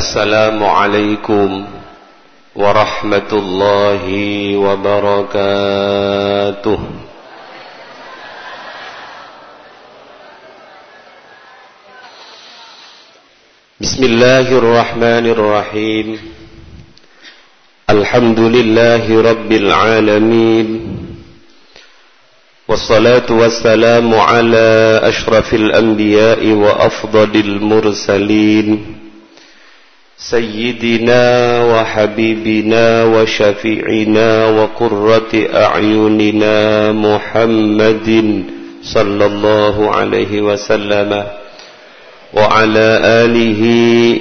السلام عليكم ورحمة الله وبركاته. بسم الله الرحمن الرحيم. الحمد لله رب العالمين. والصلاة والسلام على أشرف الأنبياء وأفضل المرسلين. سيدنا وحبيبنا وشفيعنا وقرة أعيننا محمد صلى الله عليه وسلم وعلى آله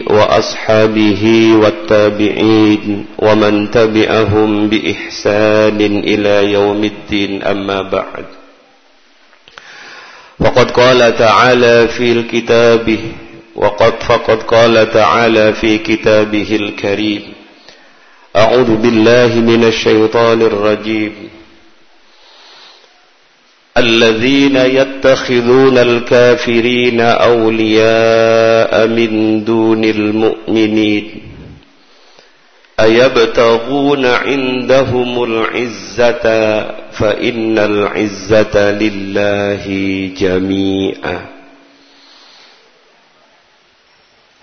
وأصحابه والتابعين ومن تبعهم بإحسان إلى يوم الدين. أما بعد وقد قال تعالى في الكتاب وقد فقد قال تعالى في كتابه الكريم أعوذ بالله من الشيطان الرجيم. الذين يتخذون الكافرين أولياء من دون المؤمنين أيبتغون عندهم العزة فإن العزة لله جميعا.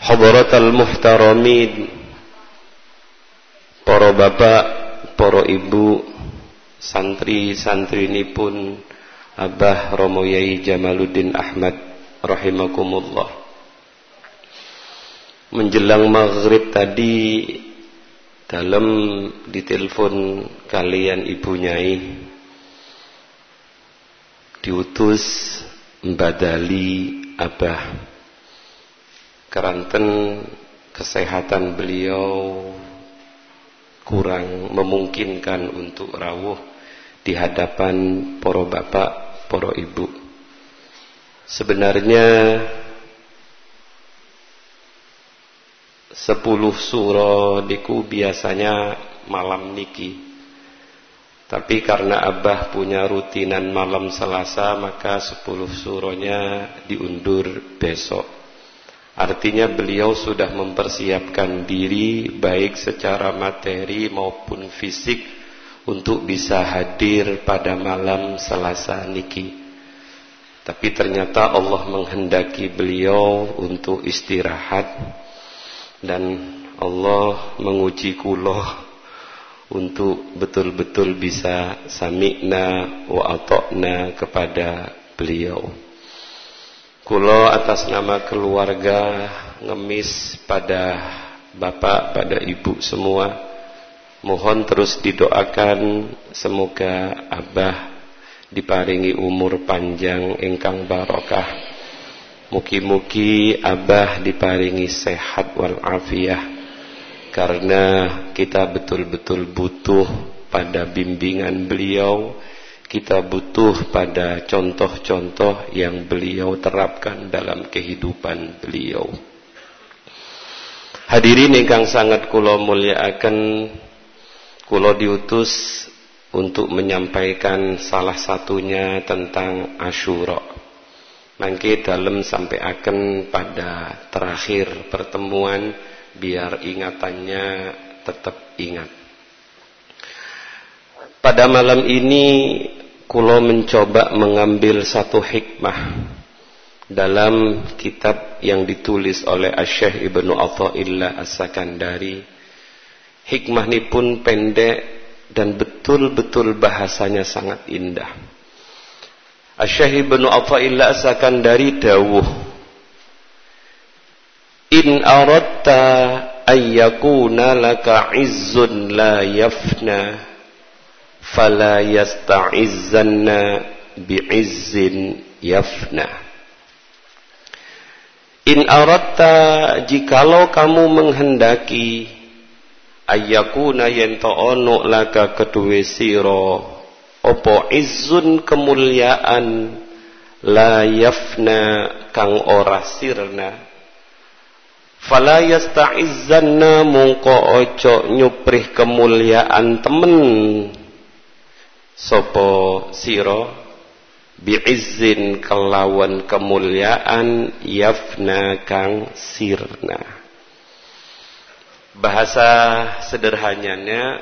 Hadratal muhtaramin. Para bapak, para ibu Santri-santri ini pun Abah Romo Yai Jamaluddin Ahmad Rahimakumullah. Menjelang maghrib tadi Dalam ditelepon kalian ibu nyai Diutus Mbadali Abah keranten kesehatan beliau kurang memungkinkan untuk rawuh di hadapan para bapak, para ibu. Sebenarnya sepuluh surah diku biasanya malam niki. Tapi karena Abah punya rutinan malam Selasa maka sepuluh surahnya diundur besok. Artinya beliau sudah mempersiapkan diri baik secara materi maupun fisik untuk bisa hadir pada malam Selasa niki. Tapi ternyata Allah menghendaki beliau untuk istirahat dan Allah menguji kuloh untuk betul-betul bisa sami'na wa atokna kepada beliau. Kulo atas nama keluarga ngemis pada bapak, pada ibu semua. Mohon terus didoakan semoga abah diparingi umur panjang ingkang barokah. Mugi-mugi abah diparingi sehat wal afiah Karena kita betul-betul butuh pada bimbingan beliau kita butuh pada contoh-contoh yang beliau terapkan dalam kehidupan beliau. Hadirin ingkang sangat kula mulyakaken kula diutus untuk menyampaikan salah satunya tentang Asyura. Mangke dalam sampai akan pada terakhir pertemuan biar ingatannya tetap ingat. Pada malam ini Kulo mencoba mengambil satu hikmah dalam kitab yang ditulis oleh Asyih Ibnu Athaillah As-Sakandari. Hikmah ini pun pendek dan betul-betul bahasanya sangat indah. Asyih Ibnu Athaillah As-Sakandari dawuh In aradta ayyakuna laka izzun la yafna fala yasta'izzanna bi'izzin yafna. In aratta jikalau kamu menghendaki ayyakuna yento ono laka kedue siro opo izzun kemuliaan la yafna kang ora sirna. Fala yasta'izzanna mungko ojo nyuprih kemuliaan temen sopo siro? Biizzin kelawan kemuliaan yafna kang sirna. Bahasa sederhananya,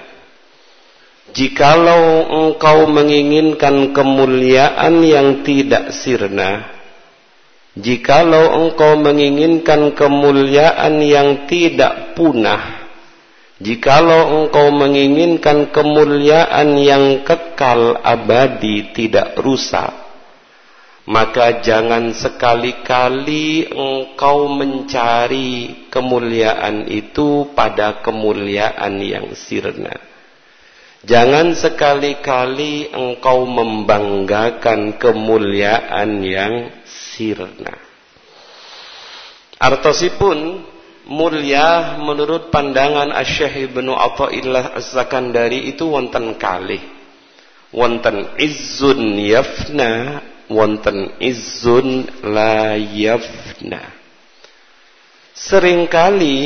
jikalau engkau menginginkan kemuliaan yang tidak sirna, jikalau engkau menginginkan kemuliaan yang tidak punah, jikalau engkau menginginkan kemuliaan yang kekal abadi tidak rusak, maka jangan sekali-kali engkau mencari kemuliaan itu pada kemuliaan yang sirna. Jangan sekali-kali engkau membanggakan kemuliaan yang sirna. Artosipun mulia menurut pandangan Asy-Syaikh Ibnu Athaillah Az-Zakandari itu wonten kalih. Wonten izzun yafna wonten izun la yafna. Seringkali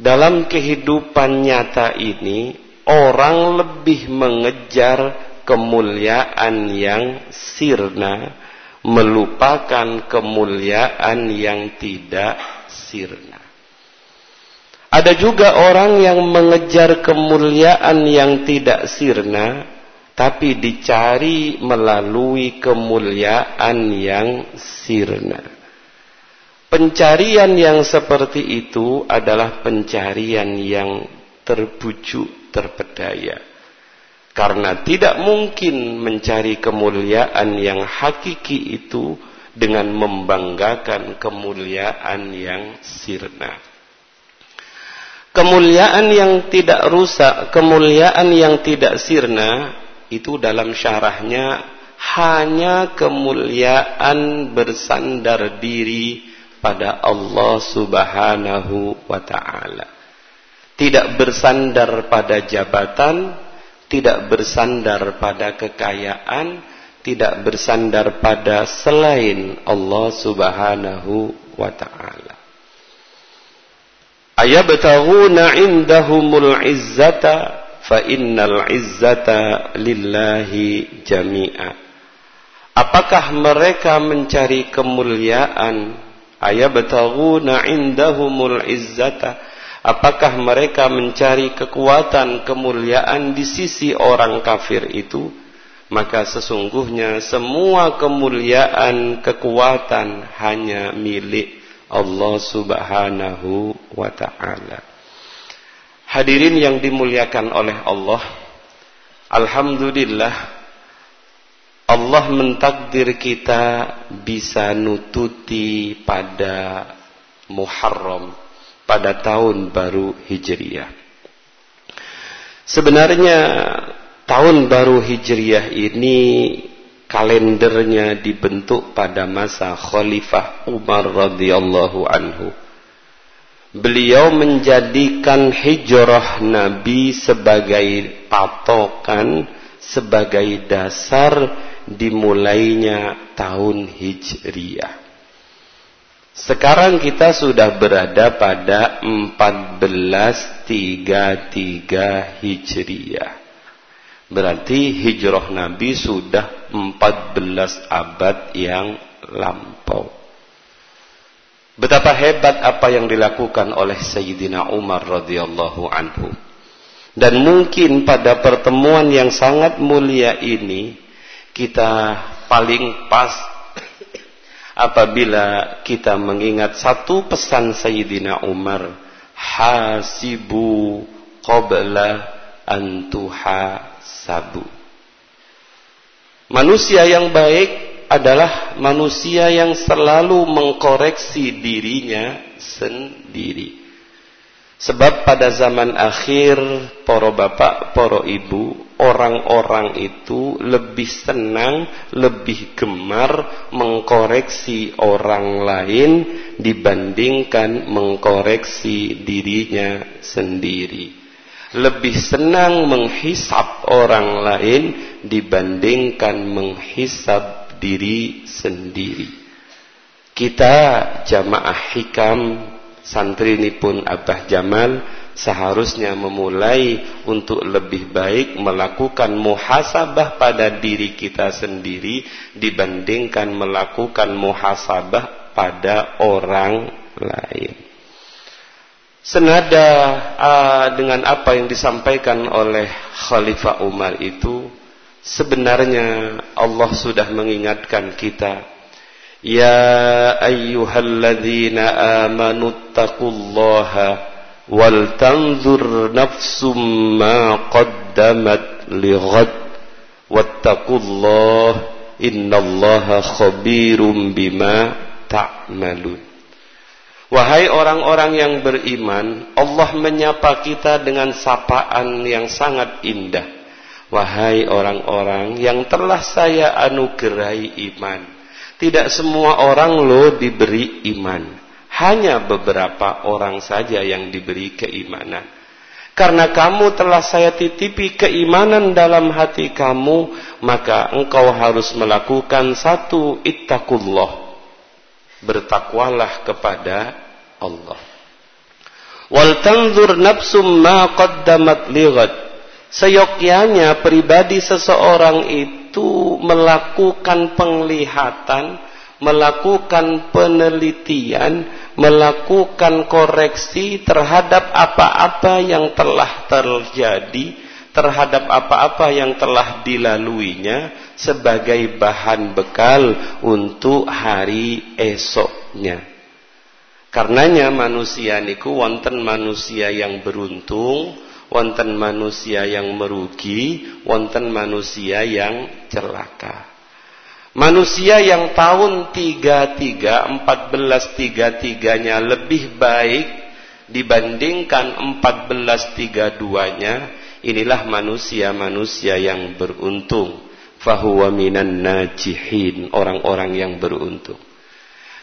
dalam kehidupan nyata ini orang lebih mengejar kemuliaan yang sirna melupakan kemuliaan yang tidak sirna. Ada juga orang yang mengejar kemuliaan yang tidak sirna tapi dicari melalui kemuliaan yang sirna. Pencarian yang seperti itu adalah pencarian yang terbujuk, terpedaya. Karena tidak mungkin mencari kemuliaan yang hakiki itu dengan membanggakan kemuliaan yang sirna. Kemuliaan yang tidak rusak, kemuliaan yang tidak sirna itu dalam syarahnya hanya kemuliaan bersandar diri pada Allah Subhanahu wa taala. Tidak bersandar pada jabatan, tidak bersandar pada kekayaan, tidak bersandar pada selain Allah Subhanahu wa taala. Ayabtaghuna indahumul izzata fa innal izzata lillahi jami'a. Apakah mereka mencari kemuliaan? Ayabtaghuna indahumul izzata. Apakah mereka mencari kekuatan kemuliaan di sisi orang kafir itu? Maka sesungguhnya semua kemuliaan kekuatan hanya milik Allah Subhanahu wa taala Hadirin yang dimuliakan oleh Allah Alhamdulillah Allah mentakdir kita bisa nututi pada Muharram pada tahun baru Hijriah. Sebenarnya tahun baru Hijriah ini kalendernya dibentuk pada masa Khalifah Umar radhiyallahu anhu beliau menjadikan hijrah Nabi sebagai patokan, sebagai dasar dimulainya tahun Hijriah. Sekarang kita sudah berada pada 1433 Hijriah. Berarti hijrah Nabi sudah 14 abad yang lampau. Betapa hebat apa yang dilakukan oleh Sayyidina Umar radhiyallahu anhu. Dan mungkin pada pertemuan yang sangat mulia ini kita paling pas apabila kita mengingat satu pesan Sayyidina Umar, hasibu qabla antuha sabu. Manusia yang baik adalah manusia yang selalu mengkoreksi dirinya sendiri. Sebab pada zaman akhir, para bapak, para ibu, orang-orang itu lebih senang, lebih gemar mengkoreksi orang lain dibandingkan mengkoreksi dirinya sendiri. Lebih senang menghisap orang lain dibandingkan menghisap diri sendiri. Kita jamaah hikam santri ini pun Abah Jamal seharusnya memulai untuk lebih baik melakukan muhasabah pada diri kita sendiri dibandingkan melakukan muhasabah pada orang lain. Senada uh, dengan apa yang disampaikan oleh Khalifah Umar itu sebenarnya Allah sudah mengingatkan kita Ya ayyuhalladzina amanu taqullaha wal tanzur nafsum ma qaddamat lighad wattaqullaha innallaha khabirum bima ta'malun Wahai orang-orang yang beriman, Allah menyapa kita dengan sapaan yang sangat indah. Wahai orang-orang yang telah saya anugerahi iman. Tidak semua orang lo diberi iman. Hanya beberapa orang saja yang diberi keimanan. Karena kamu telah saya titipi keimanan dalam hati kamu, maka engkau harus melakukan satu ittaqullah bertakwalah kepada Allah. Wal tanzur nafsum ma qaddamat lighad. Seyogyanya pribadi seseorang itu melakukan penglihatan, melakukan penelitian, melakukan koreksi terhadap apa-apa yang telah terjadi, terhadap apa-apa yang telah dilaluinya sebagai bahan bekal untuk hari esoknya. Karenanya manusia niku wonten manusia yang beruntung, wonten manusia yang merugi, wonten manusia yang celaka. Manusia yang tahun 33, 1433-nya lebih baik dibandingkan 1432-nya, inilah manusia-manusia yang beruntung. Fahuwa minan najihin, orang-orang yang beruntung.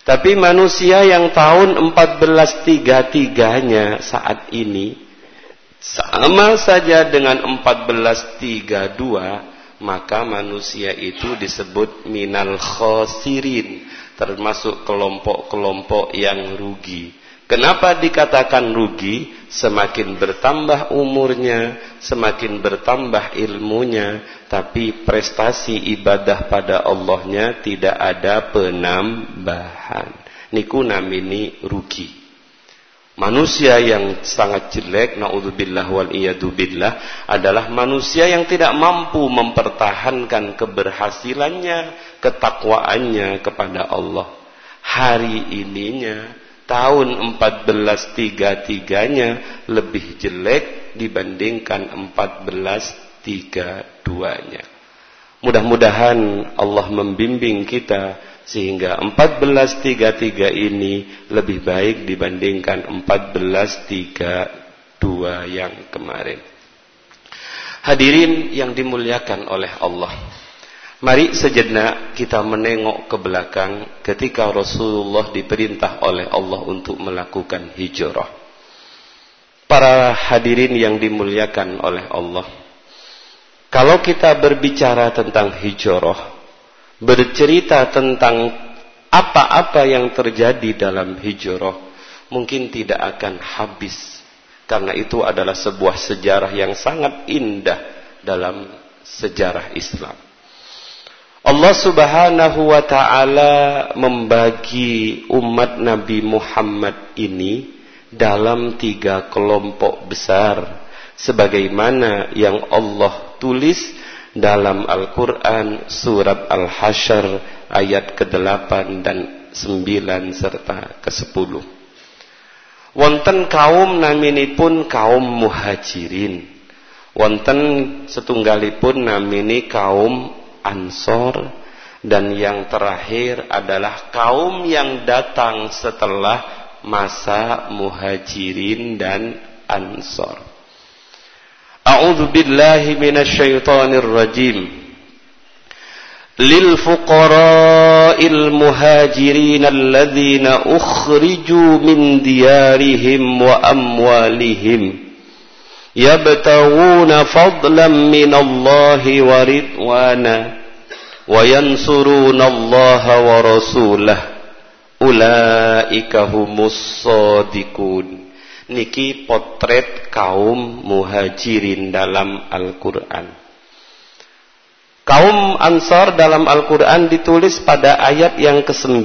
Tapi manusia yang tahun 1433-nya saat ini sama saja dengan 1432 maka manusia itu disebut minal khosirin termasuk kelompok-kelompok yang rugi. Kenapa dikatakan rugi? Semakin bertambah umurnya, semakin bertambah ilmunya, tapi prestasi ibadah pada Allahnya tidak ada penambahan. Niku namini rugi. Manusia yang sangat jelek, naudzubillah wal billah, adalah manusia yang tidak mampu mempertahankan keberhasilannya, ketakwaannya kepada Allah. Hari ininya tahun 1433-nya lebih jelek dibandingkan 1432-nya. Mudah-mudahan Allah membimbing kita sehingga 1433 ini lebih baik dibandingkan 1432 yang kemarin. Hadirin yang dimuliakan oleh Allah. Mari sejenak kita menengok ke belakang ketika Rasulullah diperintah oleh Allah untuk melakukan hijrah. Para hadirin yang dimuliakan oleh Allah. Kalau kita berbicara tentang hijrah, bercerita tentang apa-apa yang terjadi dalam hijrah, mungkin tidak akan habis. Karena itu adalah sebuah sejarah yang sangat indah dalam sejarah Islam. Allah Subhanahu wa taala membagi umat Nabi Muhammad ini dalam tiga kelompok besar sebagaimana yang Allah tulis dalam Al-Qur'an surat Al-Hasyr ayat ke-8 dan 9 serta ke-10. Wonten kaum naminipun kaum muhajirin. Wonten setunggalipun namini kaum Ansor dan yang terakhir adalah kaum yang datang setelah masa Muhajirin dan Ansor. A'udzu billahi minasyaitonir rajim. للفقراء المهاجرين الذين أخرجوا من ديارهم وأموالهم يبتغون فضلا من الله ورضوانا وينصرون الله ورسوله ulaika humus sadiqun niki potret kaum muhajirin dalam Al-Qur'an kaum ansar dalam Al-Qur'an ditulis pada ayat yang ke-9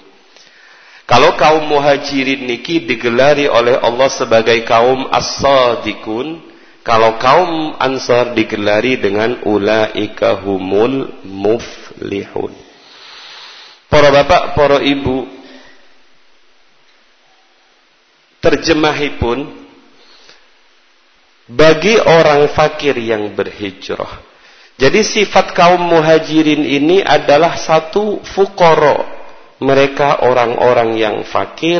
Kalau kaum muhajirin niki digelari oleh Allah sebagai kaum as-sadiqun, kalau kaum ansar digelari dengan ulaika humul muflihun. Para bapak, para ibu, terjemahipun bagi orang fakir yang berhijrah. Jadi sifat kaum muhajirin ini adalah satu fukoro, mereka orang-orang yang fakir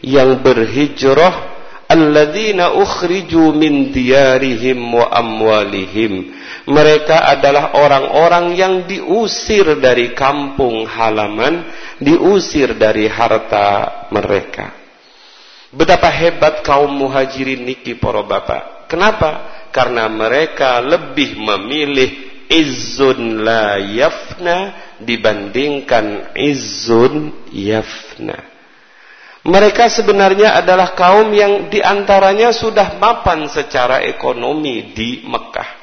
yang berhijrah alladzina ukhriju min diyarihim wa amwalihim. Mereka adalah orang-orang yang diusir dari kampung halaman diusir dari harta mereka. Betapa hebat kaum muhajirin niki para bapak. Kenapa? Karena mereka lebih memilih izzun la yafna dibandingkan izun yafna. Mereka sebenarnya adalah kaum yang di antaranya sudah mapan secara ekonomi di Mekah.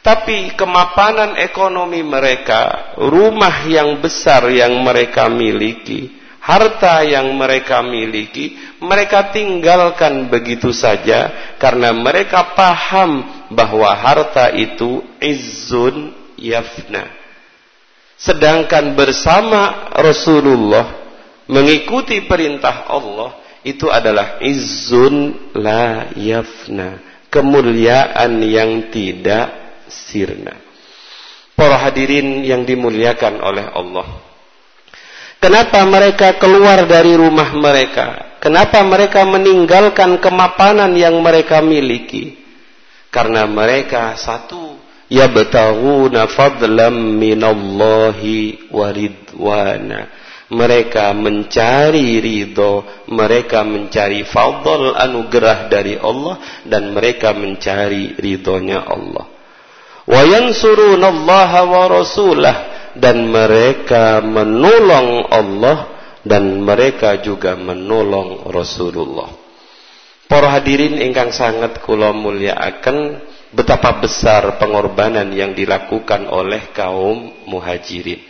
Tapi kemapanan ekonomi mereka, rumah yang besar yang mereka miliki, harta yang mereka miliki, mereka tinggalkan begitu saja karena mereka paham bahwa harta itu izun yafna Sedangkan bersama Rasulullah mengikuti perintah Allah itu adalah izun la yafna, kemuliaan yang tidak sirna. Para hadirin yang dimuliakan oleh Allah. Kenapa mereka keluar dari rumah mereka? Kenapa mereka meninggalkan kemapanan yang mereka miliki? Karena mereka satu yabtaghuna fadlan minallahi waridwana mereka mencari ridho mereka mencari fadl anugerah dari Allah dan mereka mencari ridhonya Allah. Wa yansurunallaha wa rasulah dan mereka menolong Allah dan mereka juga menolong Rasulullah. Para hadirin ingkang sangat kula mulyakaken betapa besar pengorbanan yang dilakukan oleh kaum muhajirin.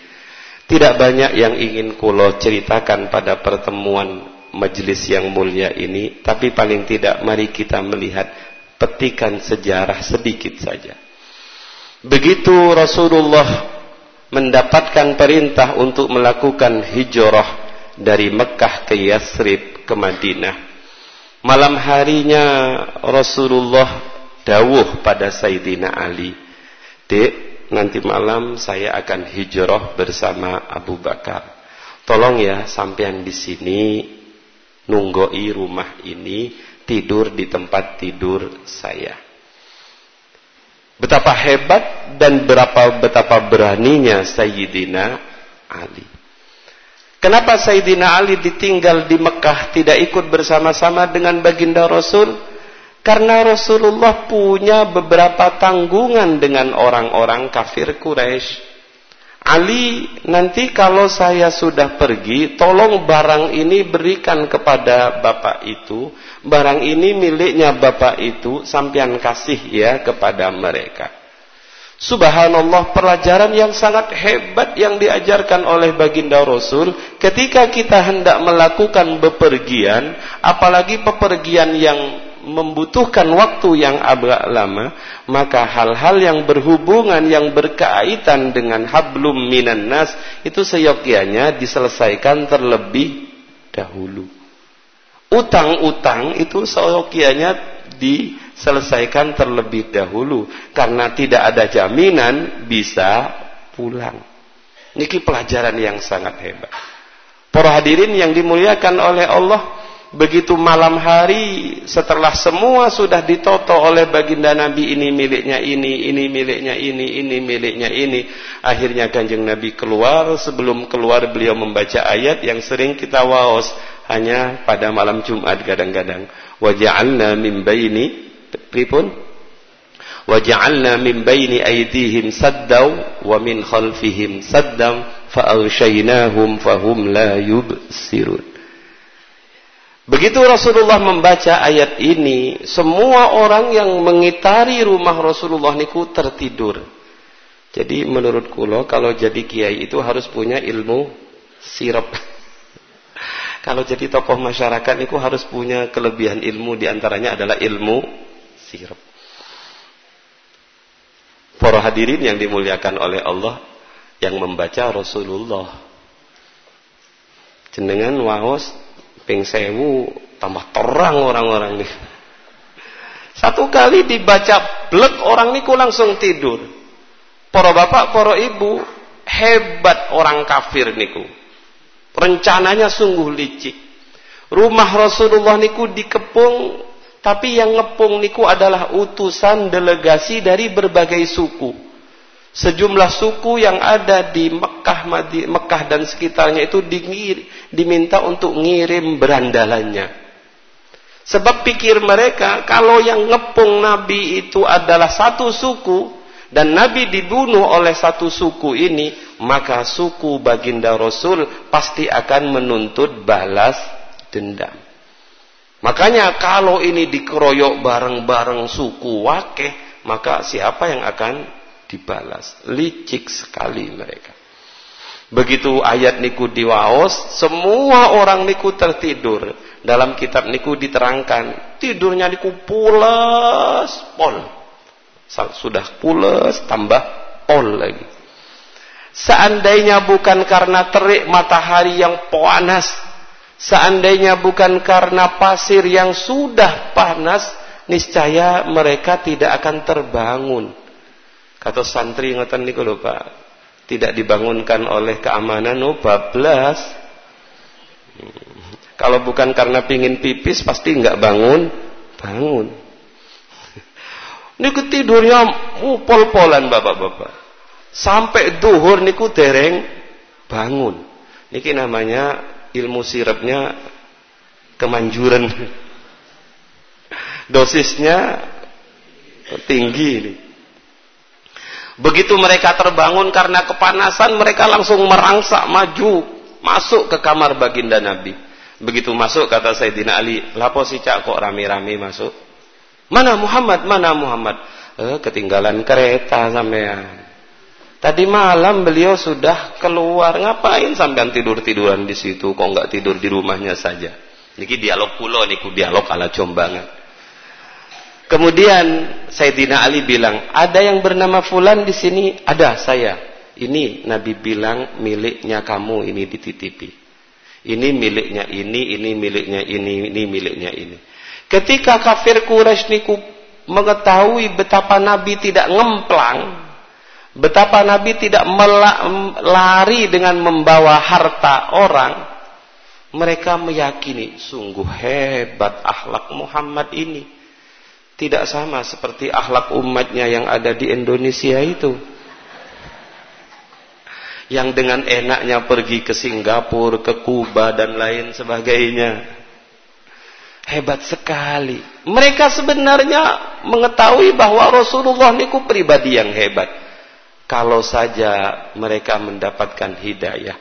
Tidak banyak yang ingin kulo ceritakan pada pertemuan majelis yang mulia ini, tapi paling tidak mari kita melihat petikan sejarah sedikit saja. Begitu Rasulullah mendapatkan perintah untuk melakukan hijrah dari Mekah ke Yasrib ke Madinah. Malam harinya Rasulullah dawuh pada Sayyidina Ali dek nanti malam saya akan hijrah bersama Abu Bakar. Tolong ya sampean di sini nunggoi rumah ini tidur di tempat tidur saya. Betapa hebat dan berapa betapa beraninya Sayyidina Ali. Kenapa Sayyidina Ali ditinggal di Mekah tidak ikut bersama-sama dengan baginda Rasul? Karena Rasulullah punya beberapa tanggungan dengan orang-orang kafir Quraisy. Ali, nanti kalau saya sudah pergi, tolong barang ini berikan kepada bapak itu. Barang ini miliknya bapak itu, sampian kasih ya kepada mereka. Subhanallah pelajaran yang sangat hebat yang diajarkan oleh baginda Rasul ketika kita hendak melakukan bepergian, apalagi pepergian yang membutuhkan waktu yang agak lama, maka hal-hal yang berhubungan yang berkaitan dengan hablum minan nas itu seyogyanya diselesaikan terlebih dahulu. Utang-utang itu seyogyanya diselesaikan terlebih dahulu karena tidak ada jaminan bisa pulang. Niki pelajaran yang sangat hebat. Para hadirin yang dimuliakan oleh Allah, Begitu malam hari setelah semua sudah ditoto oleh baginda Nabi ini miliknya ini, ini miliknya ini, ini miliknya ini. Akhirnya kanjeng Nabi keluar, sebelum keluar beliau membaca ayat yang sering kita waos hanya pada malam Jumat kadang-kadang. Waja'alna min baini pripun? Waja'alna min baini aydihim saddaw wa min khalfihim saddam fa'aghshaynahum fahum la yubsirun. Begitu Rasulullah membaca ayat ini, semua orang yang mengitari rumah Rasulullah niku tertidur. Jadi menurut kulo kalau jadi kiai itu harus punya ilmu sirap. kalau jadi tokoh masyarakat niku harus punya kelebihan ilmu di antaranya adalah ilmu sirap. Para hadirin yang dimuliakan oleh Allah yang membaca Rasulullah. Jenengan waos ping sewu tambah terang orang-orang nih. Satu kali dibaca blek orang niku langsung tidur. Para bapak, para ibu, hebat orang kafir niku. Rencananya sungguh licik. Rumah Rasulullah niku dikepung, tapi yang ngepung niku adalah utusan delegasi dari berbagai suku sejumlah suku yang ada di Mekah, Madi, Mekah dan sekitarnya itu dingir, diminta untuk ngirim berandalannya. Sebab pikir mereka kalau yang ngepung Nabi itu adalah satu suku dan Nabi dibunuh oleh satu suku ini, maka suku baginda Rasul pasti akan menuntut balas dendam. Makanya kalau ini dikeroyok bareng-bareng suku wakeh, maka siapa yang akan dibalas. Licik sekali mereka. Begitu ayat niku diwaos, semua orang niku tertidur. Dalam kitab niku diterangkan, tidurnya niku pulas pol. Sudah pulas tambah pol lagi. Seandainya bukan karena terik matahari yang panas, seandainya bukan karena pasir yang sudah panas, niscaya mereka tidak akan terbangun Kata santri ngoten niku lho Pak. Tidak dibangunkan oleh keamanan no bablas. Kalau bukan karena pingin pipis pasti enggak bangun, bangun. Niku tidurnya pol-polan bapak-bapak. Sampai duhur niku dereng bangun. Niki namanya ilmu sirapnya kemanjuran. Dosisnya tinggi nih. Begitu mereka terbangun karena kepanasan, mereka langsung merangsak maju masuk ke kamar baginda Nabi. Begitu masuk kata Sayyidina Ali, lapo si cak kok rame-rame masuk? Mana Muhammad? Mana Muhammad? Eh, ketinggalan kereta sampean. Tadi malam beliau sudah keluar, ngapain sampean tidur-tiduran di situ? Kok nggak tidur di rumahnya saja? Niki dialog pulau, niku dialog ala Jombangan. Kemudian Sayyidina Ali bilang, ada yang bernama Fulan di sini? Ada, saya. Ini Nabi bilang miliknya kamu ini dititipi. Ini miliknya ini, ini miliknya ini, ini miliknya ini. Ketika kafir Quraisy niku mengetahui betapa Nabi tidak ngemplang, betapa Nabi tidak lari dengan membawa harta orang, mereka meyakini sungguh hebat akhlak Muhammad ini tidak sama seperti akhlak umatnya yang ada di Indonesia itu. Yang dengan enaknya pergi ke Singapura, ke Kuba dan lain sebagainya. Hebat sekali. Mereka sebenarnya mengetahui bahwa Rasulullah niku pribadi yang hebat. Kalau saja mereka mendapatkan hidayah.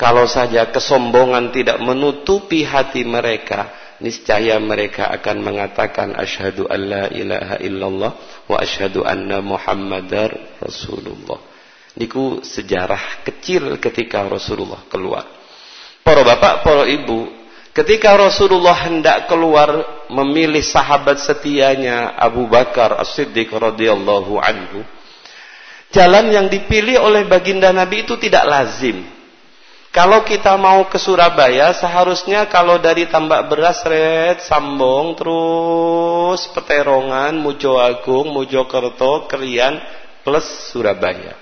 Kalau saja kesombongan tidak menutupi hati mereka niscaya mereka akan mengatakan asyhadu alla ilaha illallah wa asyhadu anna muhammadar rasulullah. Niku sejarah kecil ketika Rasulullah keluar. Para bapak, para ibu, ketika Rasulullah hendak keluar memilih sahabat setianya Abu Bakar As-Siddiq radhiyallahu anhu, jalan yang dipilih oleh baginda Nabi itu tidak lazim. Kalau kita mau ke Surabaya, seharusnya kalau dari tambak beras, red, sambong, terus peterongan, Mujo Agung, Mojokerto, Krian, plus Surabaya.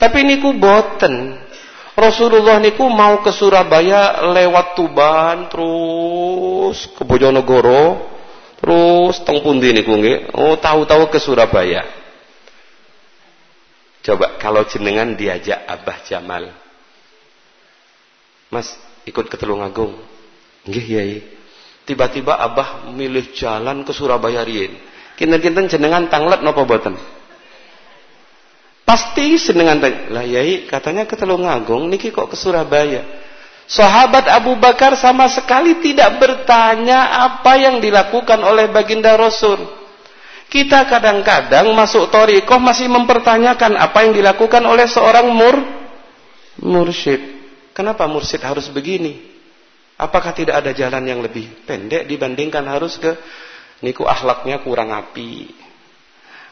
Tapi niku boten. Rasulullah niku mau ke Surabaya lewat Tuban terus ke Bojonegoro terus teng pundi niku nggih. Oh, tahu-tahu ke Surabaya. Coba kalau jenengan diajak Abah Jamal. Mas, ikut ke Tulungagung. Nggih, Yai. Tiba-tiba Abah milih jalan ke Surabaya riyin. Kinten-kinten jenengan tanglet napa boten? Pasti senengan lah yai katanya ke Telungagung, niki kok ke Surabaya. Sahabat Abu Bakar sama sekali tidak bertanya apa yang dilakukan oleh baginda Rasul. Kita kadang-kadang masuk torikoh masih mempertanyakan apa yang dilakukan oleh seorang mur mursyid. Kenapa mursyid harus begini? Apakah tidak ada jalan yang lebih pendek dibandingkan harus ke niku akhlaknya kurang api,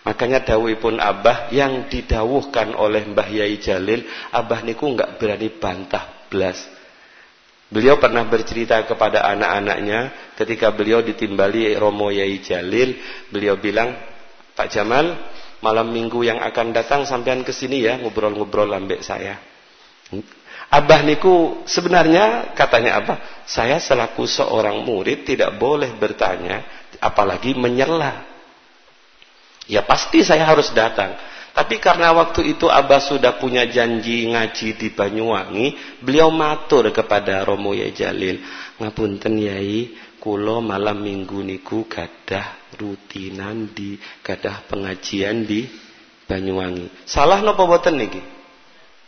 Makanya pun Abah yang didawuhkan oleh Mbah Yai Jalil, Abah niku enggak berani bantah belas. Beliau pernah bercerita kepada anak-anaknya ketika beliau ditimbali Romo Yai Jalil, beliau bilang, Pak Jamal, malam minggu yang akan datang sampean ke sini ya ngobrol-ngobrol lambek saya. Abah niku sebenarnya katanya apa? Saya selaku seorang murid tidak boleh bertanya apalagi menyela Ya pasti saya harus datang. Tapi karena waktu itu Abah sudah punya janji ngaji di Banyuwangi, beliau matur kepada Romo Yai Jalil, ngapunten Yai, kulo malam minggu niku gadah rutinan di gadah pengajian di Banyuwangi. Salah napa boten niki?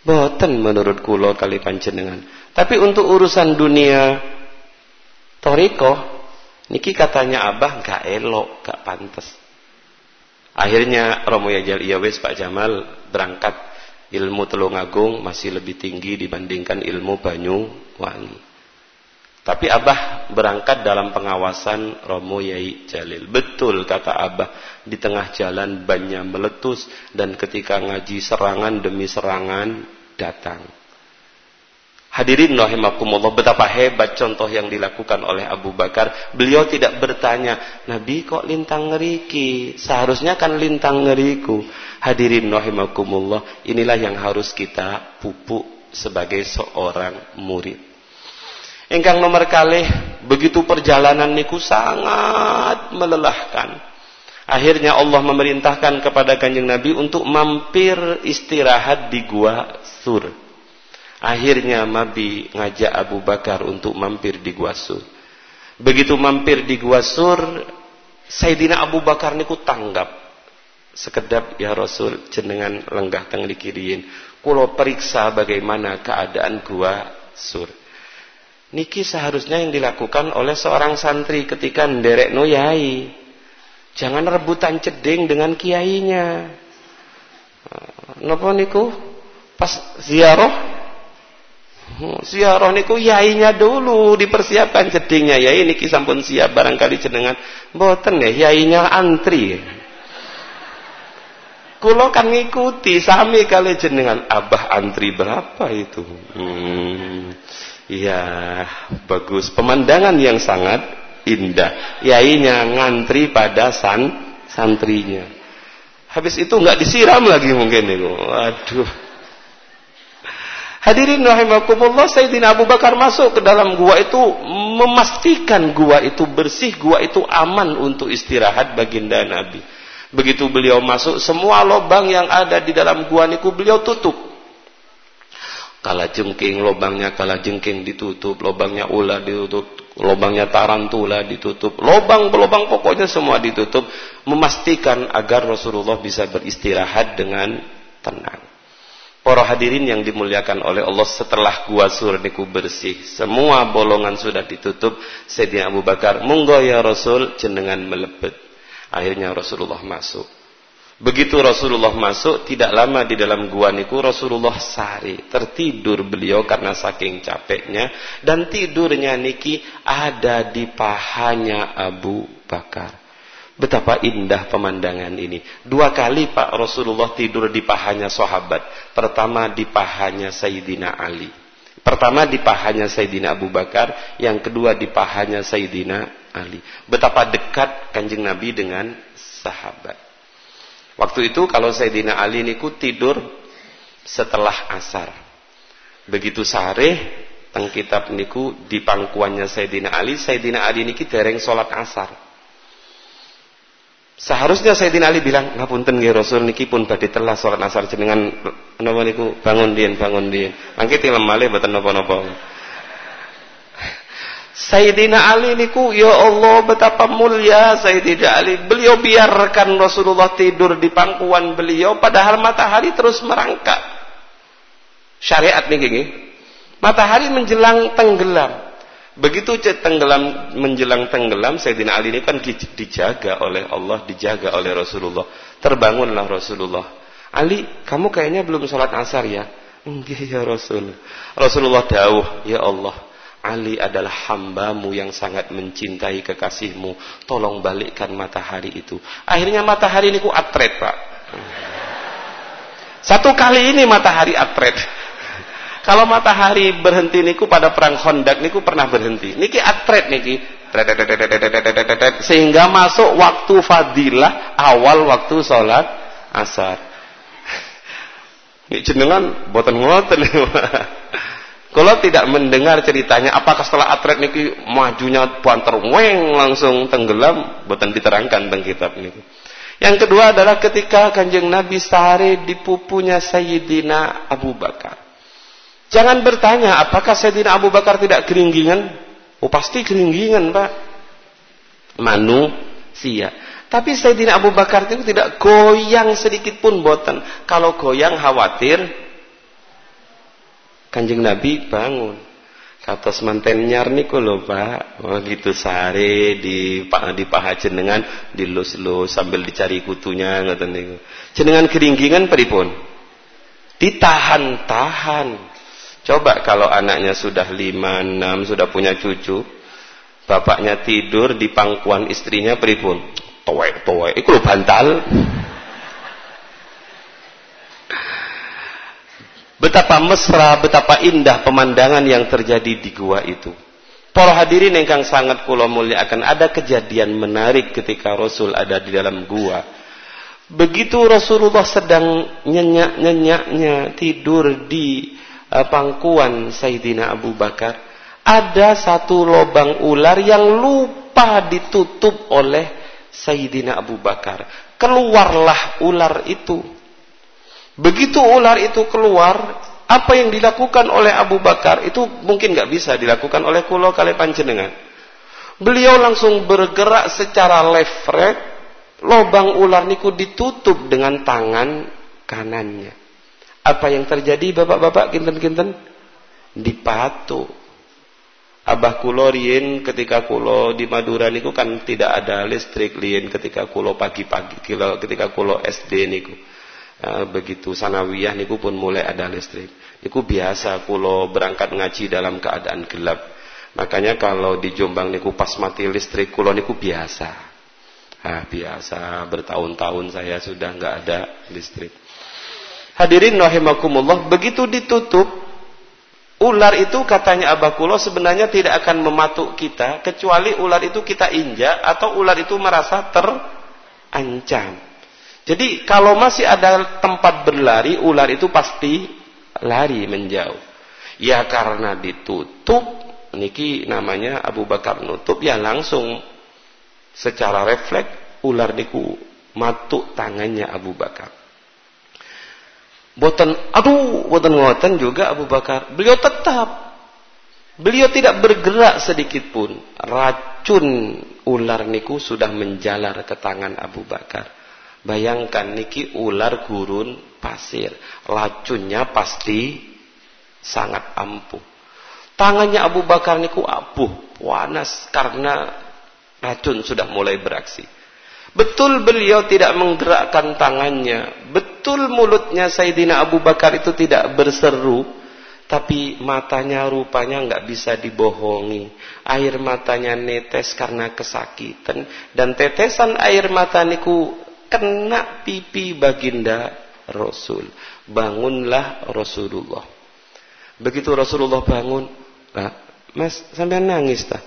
Boten menurut kulo kali panjenengan. Tapi untuk urusan dunia toriko, niki katanya Abah gak elok, gak pantas. Akhirnya Romo Yajal Iyawes Pak Jamal berangkat ilmu Telungagung masih lebih tinggi dibandingkan ilmu Banyuwangi. Tapi Abah berangkat dalam pengawasan Romo Yai Jalil. Betul kata Abah, di tengah jalan banyak meletus dan ketika ngaji serangan demi serangan datang. Hadirin rahimakumullah betapa hebat contoh yang dilakukan oleh Abu Bakar. Beliau tidak bertanya, Nabi kok lintang ngeriki? Seharusnya kan lintang ngeriku. Hadirin rahimakumullah, inilah yang harus kita pupuk sebagai seorang murid. Engkang nomor kali begitu perjalanan niku sangat melelahkan. Akhirnya Allah memerintahkan kepada kanjeng Nabi untuk mampir istirahat di gua Sur. Akhirnya Nabi ngajak Abu Bakar untuk mampir di Gua Sur. Begitu mampir di Gua Sur, Sayyidina Abu Bakar niku tanggap. Sekedap ya Rasul jenengan lenggah teng dikiriin. Kulo periksa bagaimana keadaan Gua Sur. Niki seharusnya yang dilakukan oleh seorang santri ketika nderek noyai. Jangan rebutan ceding dengan kiainya. Napa niku? Pas ziarah Ziarah niku yainya dulu dipersiapkan jedingnya yai niki sampun siap barangkali jenengan mboten ya yainya antri. Kulo kan ngikuti sami kali jenengan abah antri berapa itu? Hmm, ya bagus pemandangan yang sangat indah. Yainya ngantri pada san santrinya. Habis itu nggak disiram lagi mungkin itu. Waduh. Hadirin rahimakumullah Sayyidina Abu Bakar masuk ke dalam gua itu memastikan gua itu bersih, gua itu aman untuk istirahat baginda Nabi. Begitu beliau masuk, semua lubang yang ada di dalam gua niku beliau tutup. Kala jengking lubangnya kala jengking ditutup, lubangnya ular ditutup, lubangnya tarantula ditutup, lubang-lubang pokoknya semua ditutup, memastikan agar Rasulullah bisa beristirahat dengan tenang. Para hadirin yang dimuliakan oleh Allah setelah gua sur niku bersih, semua bolongan sudah ditutup. Sayyidina Abu Bakar, "Monggo ya Rasul jenengan melebet." Akhirnya Rasulullah masuk. Begitu Rasulullah masuk, tidak lama di dalam gua niku Rasulullah sari, tertidur beliau karena saking capeknya dan tidurnya niki ada di pahanya Abu Bakar. Betapa indah pemandangan ini. Dua kali Pak Rasulullah tidur di pahanya sahabat. Pertama di pahanya Sayyidina Ali. Pertama di pahanya Sayyidina Abu Bakar. Yang kedua di pahanya Sayyidina Ali. Betapa dekat kanjeng Nabi dengan sahabat. Waktu itu kalau Sayyidina Ali niku tidur setelah asar. Begitu sare teng kitab niku di pangkuannya Sayyidina Ali, Sayyidina Ali niki dereng salat asar. Seharusnya Sayyidina Ali bilang, ngapunten nggih Rasul niki pun badhe telah salat asar jenengan napa niku bangun dien bangun dien. Mangke tilem malih mboten napa-napa. Sayyidina Ali niku ya Allah betapa mulia Sayyidina Ali. Beliau biarkan Rasulullah tidur di pangkuan beliau padahal matahari terus merangkak. Syariat nih gini. Matahari menjelang tenggelam. Begitu tenggelam menjelang tenggelam Sayyidina Ali ini kan dijaga oleh Allah, dijaga oleh Rasulullah. Terbangunlah Rasulullah. Ali, kamu kayaknya belum sholat asar ya? Enggak ya Rasul. Rasulullah dawuh, ya Allah Ali adalah hambamu yang sangat mencintai kekasihmu. Tolong balikkan matahari itu. Akhirnya matahari ini ku atret pak. Satu kali ini matahari atret. Kalau matahari berhenti niku pada perang Hondak niku pernah berhenti. Niki atret niki. Sehingga masuk waktu fadilah awal waktu sholat asar. Ini jenengan boten ngoten kalau tidak mendengar ceritanya, apakah setelah atret niki majunya banter weng langsung tenggelam, bukan diterangkan tentang kitab ini. Yang kedua adalah ketika kanjeng Nabi sehari di pupunya Sayyidina Abu Bakar. Jangan bertanya apakah Sayyidina Abu Bakar tidak keringgingan. Oh pasti keringgingan pak. Manusia. Tapi Sayyidina Abu Bakar itu tidak goyang sedikit pun boten. Kalau goyang khawatir Kanjeng Nabi bangun. Kata semanten nyar niku lho Pak. Oh gitu sare di di paha jenengan dilus-lus sambil dicari kutunya ngoten niku. Jenengan keringgingan pripun? Ditahan-tahan. Coba kalau anaknya sudah lima, enam, sudah punya cucu, bapaknya tidur di pangkuan istrinya pripun? Toek-toek, iku lho bantal. Betapa mesra, betapa indah pemandangan yang terjadi di gua itu. Para hadirin yang sangat kula akan ada kejadian menarik ketika Rasul ada di dalam gua. Begitu Rasulullah sedang nyenyak-nyenyaknya tidur di pangkuan Sayyidina Abu Bakar, ada satu lubang ular yang lupa ditutup oleh Sayyidina Abu Bakar. Keluarlah ular itu Begitu ular itu keluar, apa yang dilakukan oleh Abu Bakar itu mungkin nggak bisa dilakukan oleh kulo kali panjenengan. Beliau langsung bergerak secara levrek, lobang ular niku ditutup dengan tangan kanannya. Apa yang terjadi bapak-bapak kinten-kinten? Dipatu. Abah kulo rien ketika kulo di Madura niku kan tidak ada listrik lien ketika kulo pagi-pagi ketika kulo SD niku Eh, begitu sanawiyah niku pun mulai ada listrik. Niku biasa kulo berangkat ngaji dalam keadaan gelap. Makanya kalau di Jombang niku pas mati listrik kulo niku biasa. Ah, biasa bertahun-tahun saya sudah nggak ada listrik. Hadirin rahimakumullah, begitu ditutup ular itu katanya Abah Kulo sebenarnya tidak akan mematuk kita kecuali ular itu kita injak atau ular itu merasa terancam. Jadi kalau masih ada tempat berlari, ular itu pasti lari menjauh. Ya karena ditutup, niki namanya Abu Bakar nutup, ya langsung secara refleks ular niku matuk tangannya Abu Bakar. Boten, aduh, boten ngoten juga Abu Bakar. Beliau tetap, beliau tidak bergerak sedikit pun. Racun ular niku sudah menjalar ke tangan Abu Bakar. Bayangkan niki ular gurun pasir. Racunnya pasti sangat ampuh. Tangannya Abu Bakar niku abuh, panas karena racun sudah mulai beraksi. Betul beliau tidak menggerakkan tangannya. Betul mulutnya Sayyidina Abu Bakar itu tidak berseru. Tapi matanya rupanya nggak bisa dibohongi. Air matanya netes karena kesakitan. Dan tetesan air mata niku kena pipi baginda Rasul. Bangunlah Rasulullah. Begitu Rasulullah bangun, nah, Mas sampai nangis ta?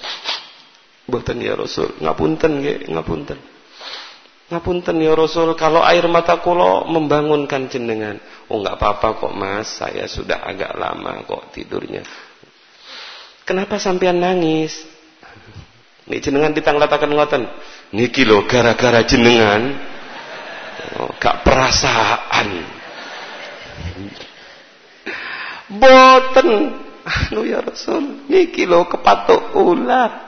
Buatan ya Rasul, ngapunten ngapunten. Ngapunten ya Rasul, kalau air mata kula membangunkan jenengan. Oh enggak apa-apa kok Mas, saya sudah agak lama kok tidurnya. Kenapa sampean nangis? Nih jenengan ditanglatakan ngoten. Niki lho gara-gara jenengan oh, gak perasaan. Boten anu ya Rasul, niki lho kepatuk ular.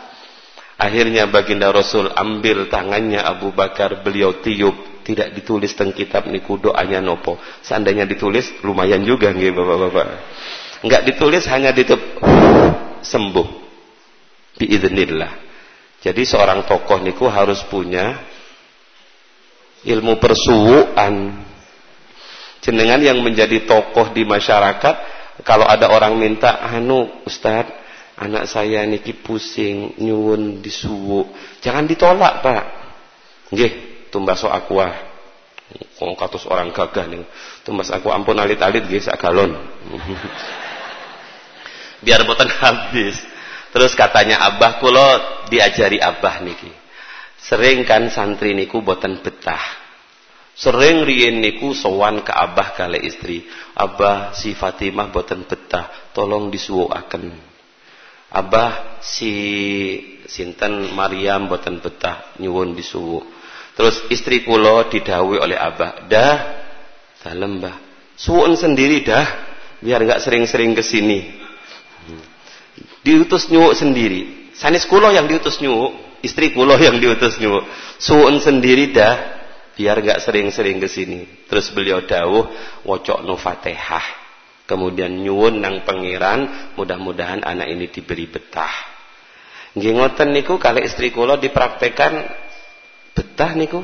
Akhirnya baginda Rasul ambil tangannya Abu Bakar, beliau tiup, tidak ditulis teng kitab niku doanya nopo. Seandainya ditulis lumayan juga nggih Bapak-bapak. Enggak ditulis hanya ditutup sembuh. Biiznillah. Jadi seorang tokoh niku harus punya ilmu persuwuan. Jenengan yang menjadi tokoh di masyarakat, kalau ada orang minta, anu Ustadz, anak saya niki pusing nyuwun disuwu jangan ditolak pak. Nggih tumbaso aqua wong katus orang gagah nih tumbas aku ampun alit-alit nggih sak galon. Biar boten habis. Terus katanya abah kulo diajari abah niki. Sering kan santri niku boten betah. Sering riyen niku sowan ke abah kale istri. Abah si Fatimah boten betah. Tolong disuwukaken Abah si sinten Maryam boten betah nyuwun disuwu. Terus istri kula didhawuhi oleh Abah, "Dah, dalem, Mbah. Suwun sendiri dah, biar enggak sering-sering ke sini." Hmm. Diutus nyuwuk sendiri. Sanis kula yang diutus nyuwuk, istri kula yang diutus nyuwuk. Suwun sendiri dah, biar enggak sering-sering ke sini. Terus beliau dawuh, "Wocokno Fatihah." Kemudian nyuwun nang pangeran mudah-mudahan anak ini diberi betah. Nggih ngoten niku kali istri kula dipraktekan betah niku.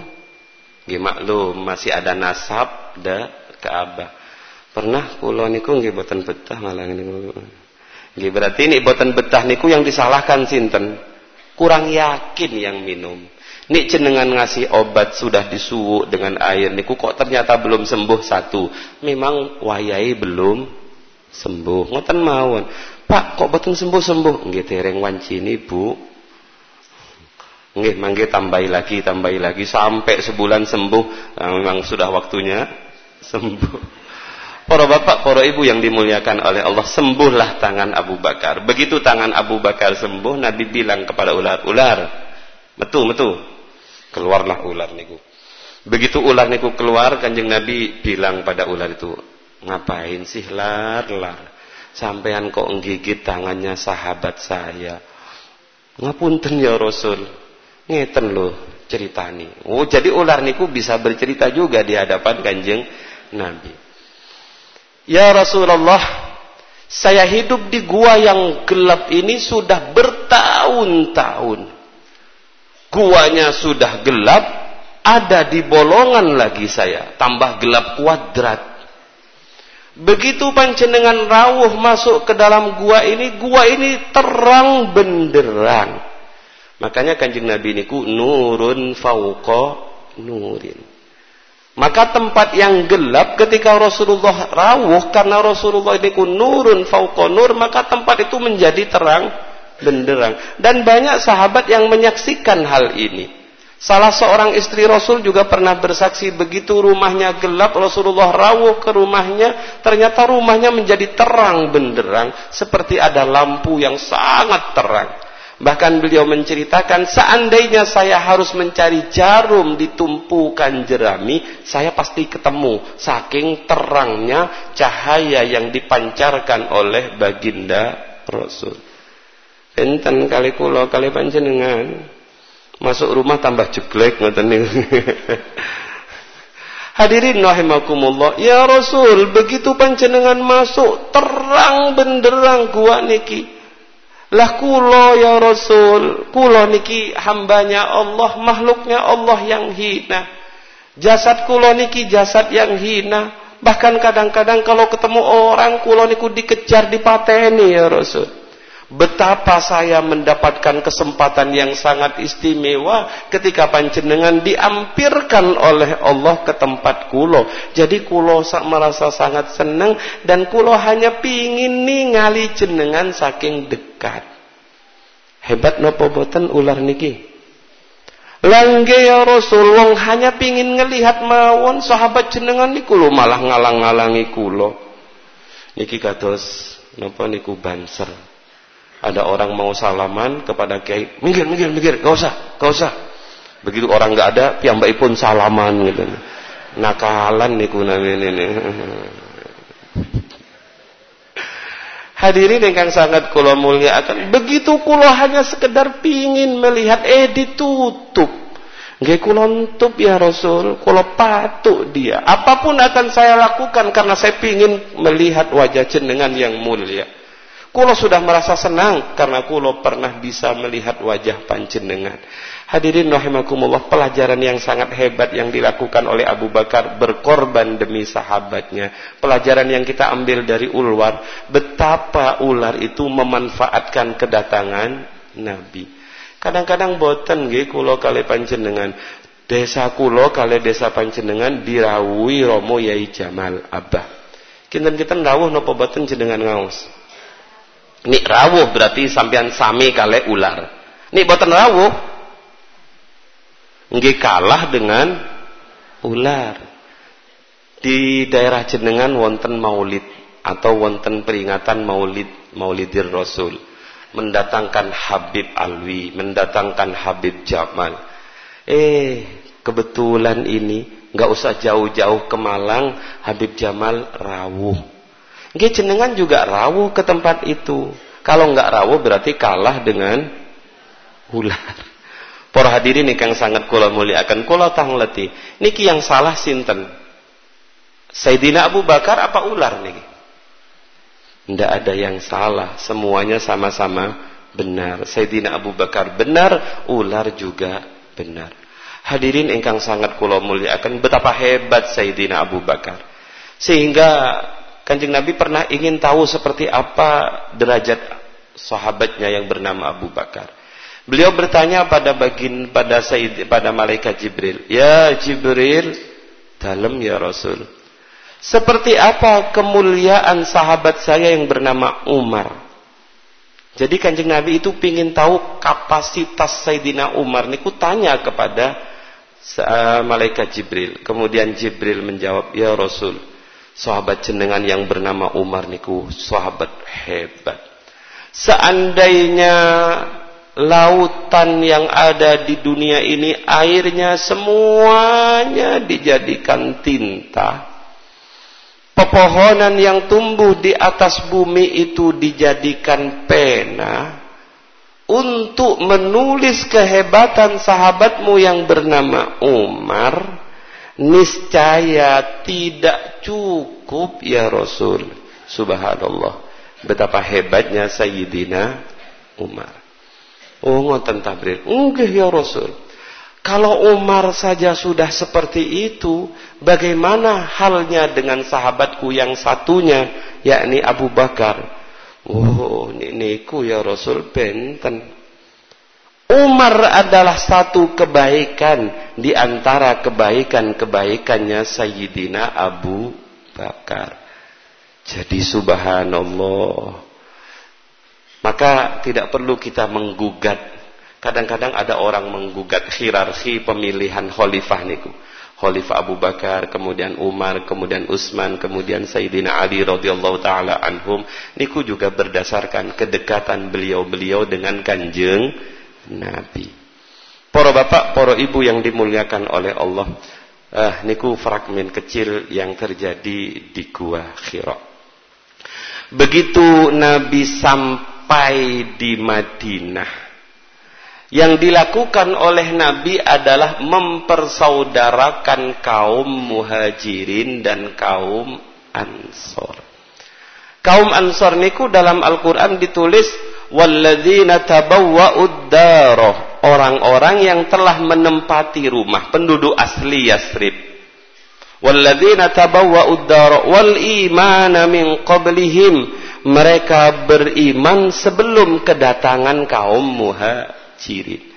Nggih maklum masih ada nasab da ke abah. Pernah kula niku nggih boten betah malah niku. Nggih berarti ini boten betah niku yang disalahkan sinten? Kurang yakin yang minum Nik jenengan ngasih obat sudah disuwuk dengan air niku kok ternyata belum sembuh satu. Memang wayai belum sembuh. Ngoten mawon. Pak kok boten sembuh-sembuh? Nggih dereng wancini, Bu. Nggih mangke tambahi lagi, tambahi lagi sampai sebulan sembuh. Nah, memang sudah waktunya sembuh. Para bapak, para ibu yang dimuliakan oleh Allah, sembuhlah tangan Abu Bakar. Begitu tangan Abu Bakar sembuh, Nabi bilang kepada ular-ular, metu, metu, keluarlah ular niku. Begitu ular niku keluar kanjeng nabi bilang pada ular itu ngapain sih lar lar sampean kok menggigit tangannya sahabat saya? Ngapunten ya rasul. Ngeten loh ceritani. Oh jadi ular niku bisa bercerita juga di hadapan kanjeng nabi. Ya rasulullah saya hidup di gua yang gelap ini sudah bertahun-tahun guanya sudah gelap, ada di bolongan lagi saya, tambah gelap kuadrat. Begitu pancenengan rawuh masuk ke dalam gua ini, gua ini terang benderang. Makanya kanjeng Nabi niku nurun fauqa nurin. Maka tempat yang gelap ketika Rasulullah rawuh karena Rasulullah niku nurun fauqa nur, maka tempat itu menjadi terang benderang. Dan banyak sahabat yang menyaksikan hal ini. Salah seorang istri Rasul juga pernah bersaksi begitu rumahnya gelap Rasulullah rawuh ke rumahnya ternyata rumahnya menjadi terang benderang seperti ada lampu yang sangat terang. Bahkan beliau menceritakan seandainya saya harus mencari jarum di tumpukan jerami, saya pasti ketemu saking terangnya cahaya yang dipancarkan oleh baginda Rasul. Enten kali kula kali panjenengan masuk rumah tambah jeglek ngoten niku. Hadirin rahimakumullah, ya Rasul, begitu panjenengan masuk terang benderang gua niki. Lah kula ya Rasul, kula niki hambanya Allah, makhluknya Allah yang hina. Jasad kula niki jasad yang hina. Bahkan kadang-kadang kalau ketemu orang kula niku dikejar dipateni ya Rasul. Betapa saya mendapatkan kesempatan yang sangat istimewa ketika panjenengan diampirkan oleh Allah ke tempat kulo. Jadi kulo merasa sangat senang dan kulo hanya pingin ningali jenengan saking dekat. Hebat nopo boten ular niki. Langge ya Rasul wong hanya pingin ngelihat mawon sahabat jenengan niku lho malah ngalang-ngalangi kula. Niki kados napa niku banser. Ada orang mau salaman kepada kiai, minggir minggir minggir, gak usah, gak usah. Begitu orang nggak ada, pun salaman gitu. Nakalan niku namanya ini. Hadirin yang sangat kula muliakan. Begitu kula hanya sekedar pingin melihat eh ditutup. Nggih kula nutup ya Rasul, kula patuk dia. Apa pun akan saya lakukan karena saya pingin melihat wajah jenengan yang mulia. Kula sudah merasa senang karena kula pernah bisa melihat wajah panjenengan. Hadirin rahimakumullah, pelajaran yang sangat hebat yang dilakukan oleh Abu Bakar berkorban demi sahabatnya. Pelajaran yang kita ambil dari Ulwar, betapa ular itu memanfaatkan kedatangan Nabi. Kadang-kadang boten nggih kula kali panjenengan desa kula kali desa panjenengan dirawuhi Romo Yai Jamal Abah. Kinten-kinten rawuh napa boten jenengan ngaos? Nik rawuh berarti sampean sami kali ular. Nik boten rawuh nggih kalah dengan ular. Di daerah jenengan wonten maulid atau wonten peringatan maulid Maulidir Rasul mendatangkan Habib Alwi, mendatangkan Habib Jamal. Eh, kebetulan ini nggak usah jauh-jauh ke Malang, Habib Jamal rawuh. Nggih jenengan juga rawuh ke tempat itu. Kalau nggak rawuh berarti kalah dengan ular. Para hadirin ingkang sangat kula muliakan kula tangleti. Niki yang salah sinten? Sayyidina Abu Bakar apa ular niki? Tidak ada yang salah, semuanya sama-sama benar. Sayyidina Abu Bakar benar, ular juga benar. Hadirin ingkang sangat kula muliakan betapa hebat Sayyidina Abu Bakar. Sehingga Kanjeng Nabi pernah ingin tahu seperti apa derajat sahabatnya yang bernama Abu Bakar. Beliau bertanya pada bagin pada Said pada malaikat Jibril, "Ya Jibril, dalam ya Rasul. Seperti apa kemuliaan sahabat saya yang bernama Umar?" Jadi Kanjeng Nabi itu ingin tahu kapasitas Sayyidina Umar niku tanya kepada uh, malaikat Jibril. Kemudian Jibril menjawab, "Ya Rasul, sahabat jenengan yang bernama Umar niku sahabat hebat. Seandainya lautan yang ada di dunia ini airnya semuanya dijadikan tinta. Pepohonan yang tumbuh di atas bumi itu dijadikan pena untuk menulis kehebatan sahabatmu yang bernama Umar. Niscaya tidak cukup ya Rasul. Subhanallah. Betapa hebatnya Sayyidina Umar. Oh ngoten tabril. Enggak ya Rasul. Kalau Umar saja sudah seperti itu, bagaimana halnya dengan sahabatku yang satunya, yakni Abu Bakar? Oh, niku ya Rasul benten. Umar adalah satu kebaikan di antara kebaikan-kebaikannya Sayyidina Abu Bakar. Jadi subhanallah. Maka tidak perlu kita menggugat. Kadang-kadang ada orang menggugat hierarki pemilihan khalifah niku. Khalifah Abu Bakar, kemudian Umar, kemudian Utsman, kemudian Sayyidina Ali radhiyallahu taala anhum niku juga berdasarkan kedekatan beliau-beliau dengan Kanjeng Nabi. Para bapak, para ibu yang dimuliakan oleh Allah, eh, niku fragmen kecil yang terjadi di Gua Hira. Begitu Nabi sampai di Madinah yang dilakukan oleh Nabi adalah mempersaudarakan kaum muhajirin dan kaum ansor. Kaum ansor niku dalam Al-Quran ditulis walladzina tabawwa'ud daroh orang-orang yang telah menempati rumah penduduk asli Yasrib. Walladzina tabawwa'ud daroh wal imana min qablihim mereka beriman sebelum kedatangan kaum muhajirin.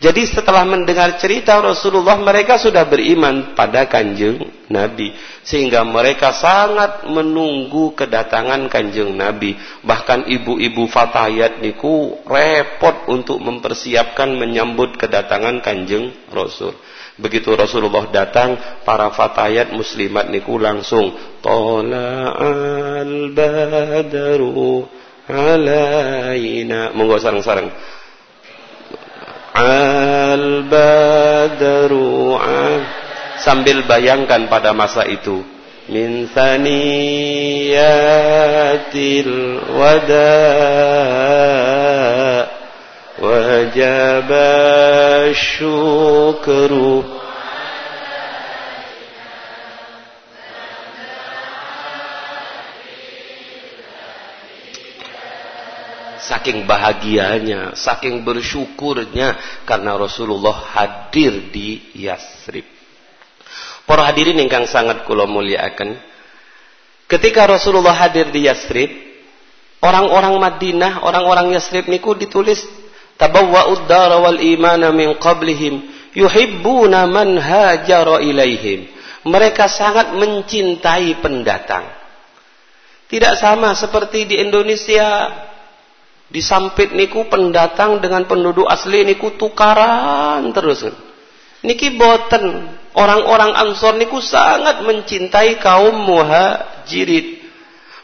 Jadi setelah mendengar cerita Rasulullah mereka sudah beriman pada kanjeng Nabi. Sehingga mereka sangat menunggu kedatangan kanjeng Nabi. Bahkan ibu-ibu fatayat niku repot untuk mempersiapkan menyambut kedatangan kanjeng Rasul. Begitu Rasulullah datang, para fatayat muslimat niku langsung Tola'al badaru alaina. Monggo sarang-sarang al-badru sambil bayangkan pada masa itu. Min thaniyatil wada wajaba syukru saking bahagianya, saking bersyukurnya karena Rasulullah hadir di Yasrib. Para hadirin ingkang sangat kula muliakan. Ketika Rasulullah hadir di Yasrib, orang-orang Madinah, orang-orang Yasrib niku ditulis tabawwa'ud dara wal imana min qablihim yuhibbuna man hajara ilaihim. Mereka sangat mencintai pendatang. Tidak sama seperti di Indonesia Disampit niku pendatang dengan penduduk asli niku tukaran terus. Niki boten orang-orang Ansor niku sangat mencintai kaum muhajirin.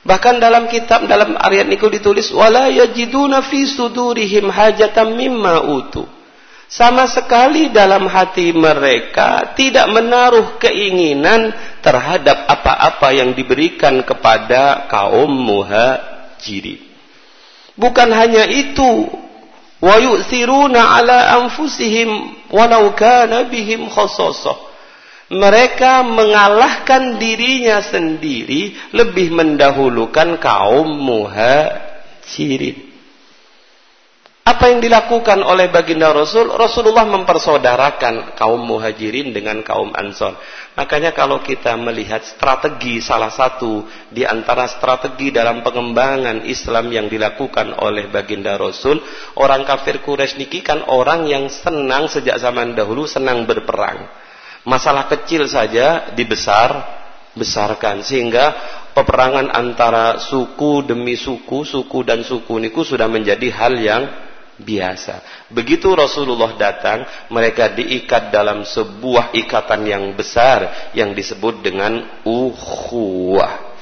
Bahkan dalam kitab dalam ayat niku ditulis wala yajiduna fi sudurihim hajatan mimma utu. Sama sekali dalam hati mereka tidak menaruh keinginan terhadap apa-apa yang diberikan kepada kaum muhajirin. Bukan hanya itu, wa yu'thiruna ala anfusihim walau kana bihim khassasah. Mereka mengalahkan dirinya sendiri lebih mendahulukan kaum muhajirin. Apa yang dilakukan oleh baginda Rasul? Rasulullah mempersaudarakan kaum muhajirin dengan kaum ansor. Makanya kalau kita melihat strategi salah satu di antara strategi dalam pengembangan Islam yang dilakukan oleh baginda Rasul, orang kafir Quraisy niki kan orang yang senang sejak zaman dahulu senang berperang. Masalah kecil saja dibesar besarkan sehingga peperangan antara suku demi suku, suku dan suku niku sudah menjadi hal yang biasa. Begitu Rasulullah datang, mereka diikat dalam sebuah ikatan yang besar yang disebut dengan ukhuwah.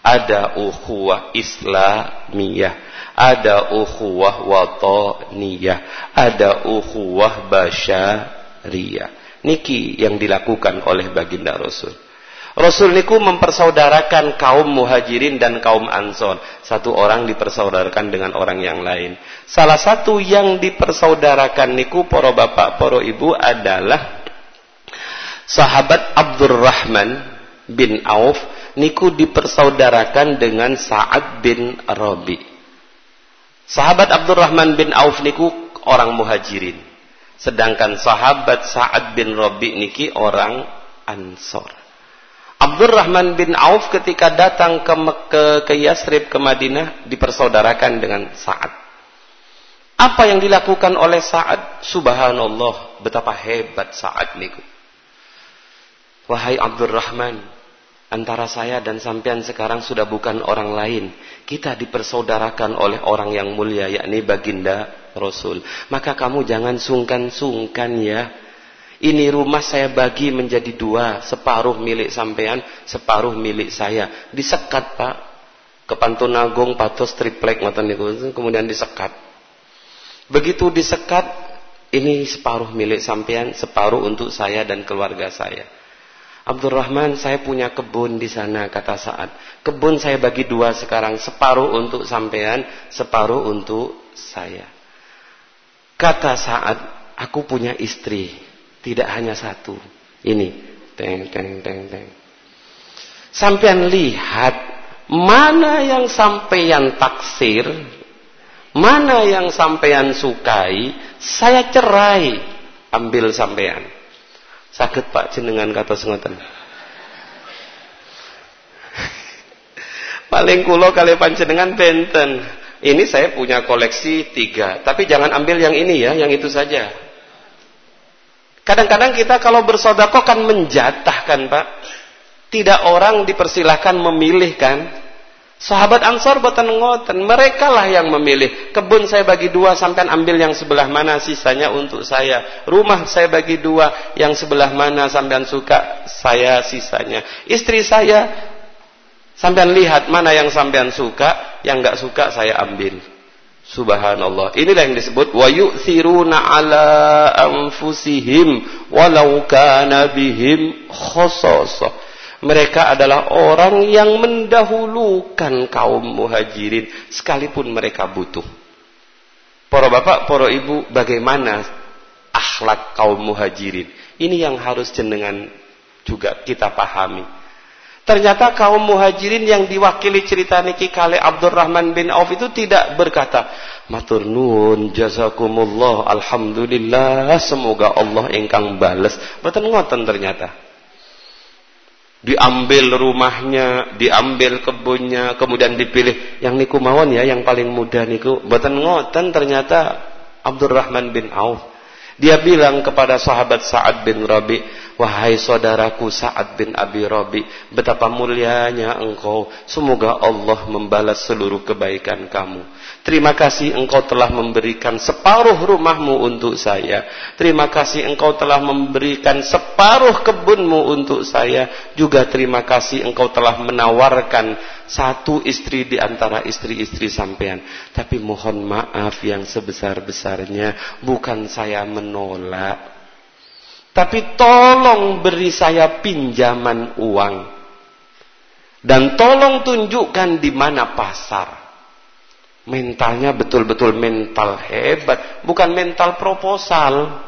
Ada ukhuwah Islamiyah, ada ukhuwah watoniyah, ada ukhuwah basyariyah. Niki yang dilakukan oleh baginda Rasul. Rasul niku mempersaudarakan kaum muhajirin dan kaum ansor. Satu orang dipersaudarakan dengan orang yang lain. Salah satu yang dipersaudarakan niku poro bapak, poro ibu adalah sahabat Abdurrahman bin Auf niku dipersaudarakan dengan Sa'ad bin Rabi. Sahabat Abdurrahman bin Auf niku orang muhajirin. Sedangkan sahabat Sa'ad bin Rabi niki orang ansor. Abdurrahman bin Auf ketika datang ke, ke, ke Yasrib ke Madinah dipersaudarakan dengan Sa'ad. Apa yang dilakukan oleh Sa'ad? Subhanallah, betapa hebat Sa'ad niku. Wahai Abdurrahman, antara saya dan sampean sekarang sudah bukan orang lain. Kita dipersaudarakan oleh orang yang mulia yakni baginda Rasul. Maka kamu jangan sungkan-sungkan ya ini rumah saya bagi menjadi dua, separuh milik sampean, separuh milik saya. Disekat, Pak. Ke Pantunagung patos triplek kemudian disekat. Begitu disekat, ini separuh milik sampean, separuh untuk saya dan keluarga saya. Abdurrahman, saya punya kebun di sana, kata saat. Kebun saya bagi dua sekarang, separuh untuk sampean, separuh untuk saya. Kata saat, aku punya istri. Tidak hanya satu. Ini. Teng, teng, teng, teng. Sampean lihat mana yang sampean taksir, mana yang sampean sukai, saya cerai, ambil sampean. Sakit Pak jenengan kata sengoten. Paling kulo kali panjenengan benten. Ini saya punya koleksi tiga, tapi jangan ambil yang ini ya, yang itu saja. Kadang-kadang kita kalau bersodako kan menjatahkan Pak. Tidak orang dipersilahkan memilih kan. Sahabat Ansor boten ngoten, mereka lah yang memilih. Kebun saya bagi dua, sampai ambil yang sebelah mana, sisanya untuk saya. Rumah saya bagi dua, yang sebelah mana sampean suka, saya sisanya. Istri saya, sampean lihat mana yang sampean suka, yang nggak suka saya ambil. Subhanallah. Inilah yang disebut wa yu'thiruna ala anfusihim walau kana bihim mereka adalah orang yang mendahulukan kaum muhajirin sekalipun mereka butuh. Para bapak, para ibu, bagaimana akhlak kaum muhajirin? Ini yang harus jenengan juga kita pahami. Ternyata kaum muhajirin yang diwakili cerita niki kali Abdurrahman bin Auf itu tidak berkata, Matur nuwun jazakumullah alhamdulillah semoga Allah engkang bales. Betul ngoten ternyata diambil rumahnya, diambil kebunnya, kemudian dipilih yang niku mawon ya, yang paling muda niku. Boten ngoten ternyata Abdurrahman bin Auf. Dia bilang kepada sahabat Sa'ad bin Rabi, Wahai saudaraku Sa'ad bin Abi Rabi, betapa mulianya engkau. Semoga Allah membalas seluruh kebaikan kamu. Terima kasih engkau telah memberikan separuh rumahmu untuk saya. Terima kasih engkau telah memberikan separuh kebunmu untuk saya. Juga terima kasih engkau telah menawarkan satu istri di antara istri-istri sampean. Tapi mohon maaf yang sebesar-besarnya. Bukan saya menolak. Tapi tolong beri saya pinjaman uang. Dan tolong tunjukkan di mana pasar. Mentalnya betul-betul mental hebat, bukan mental proposal.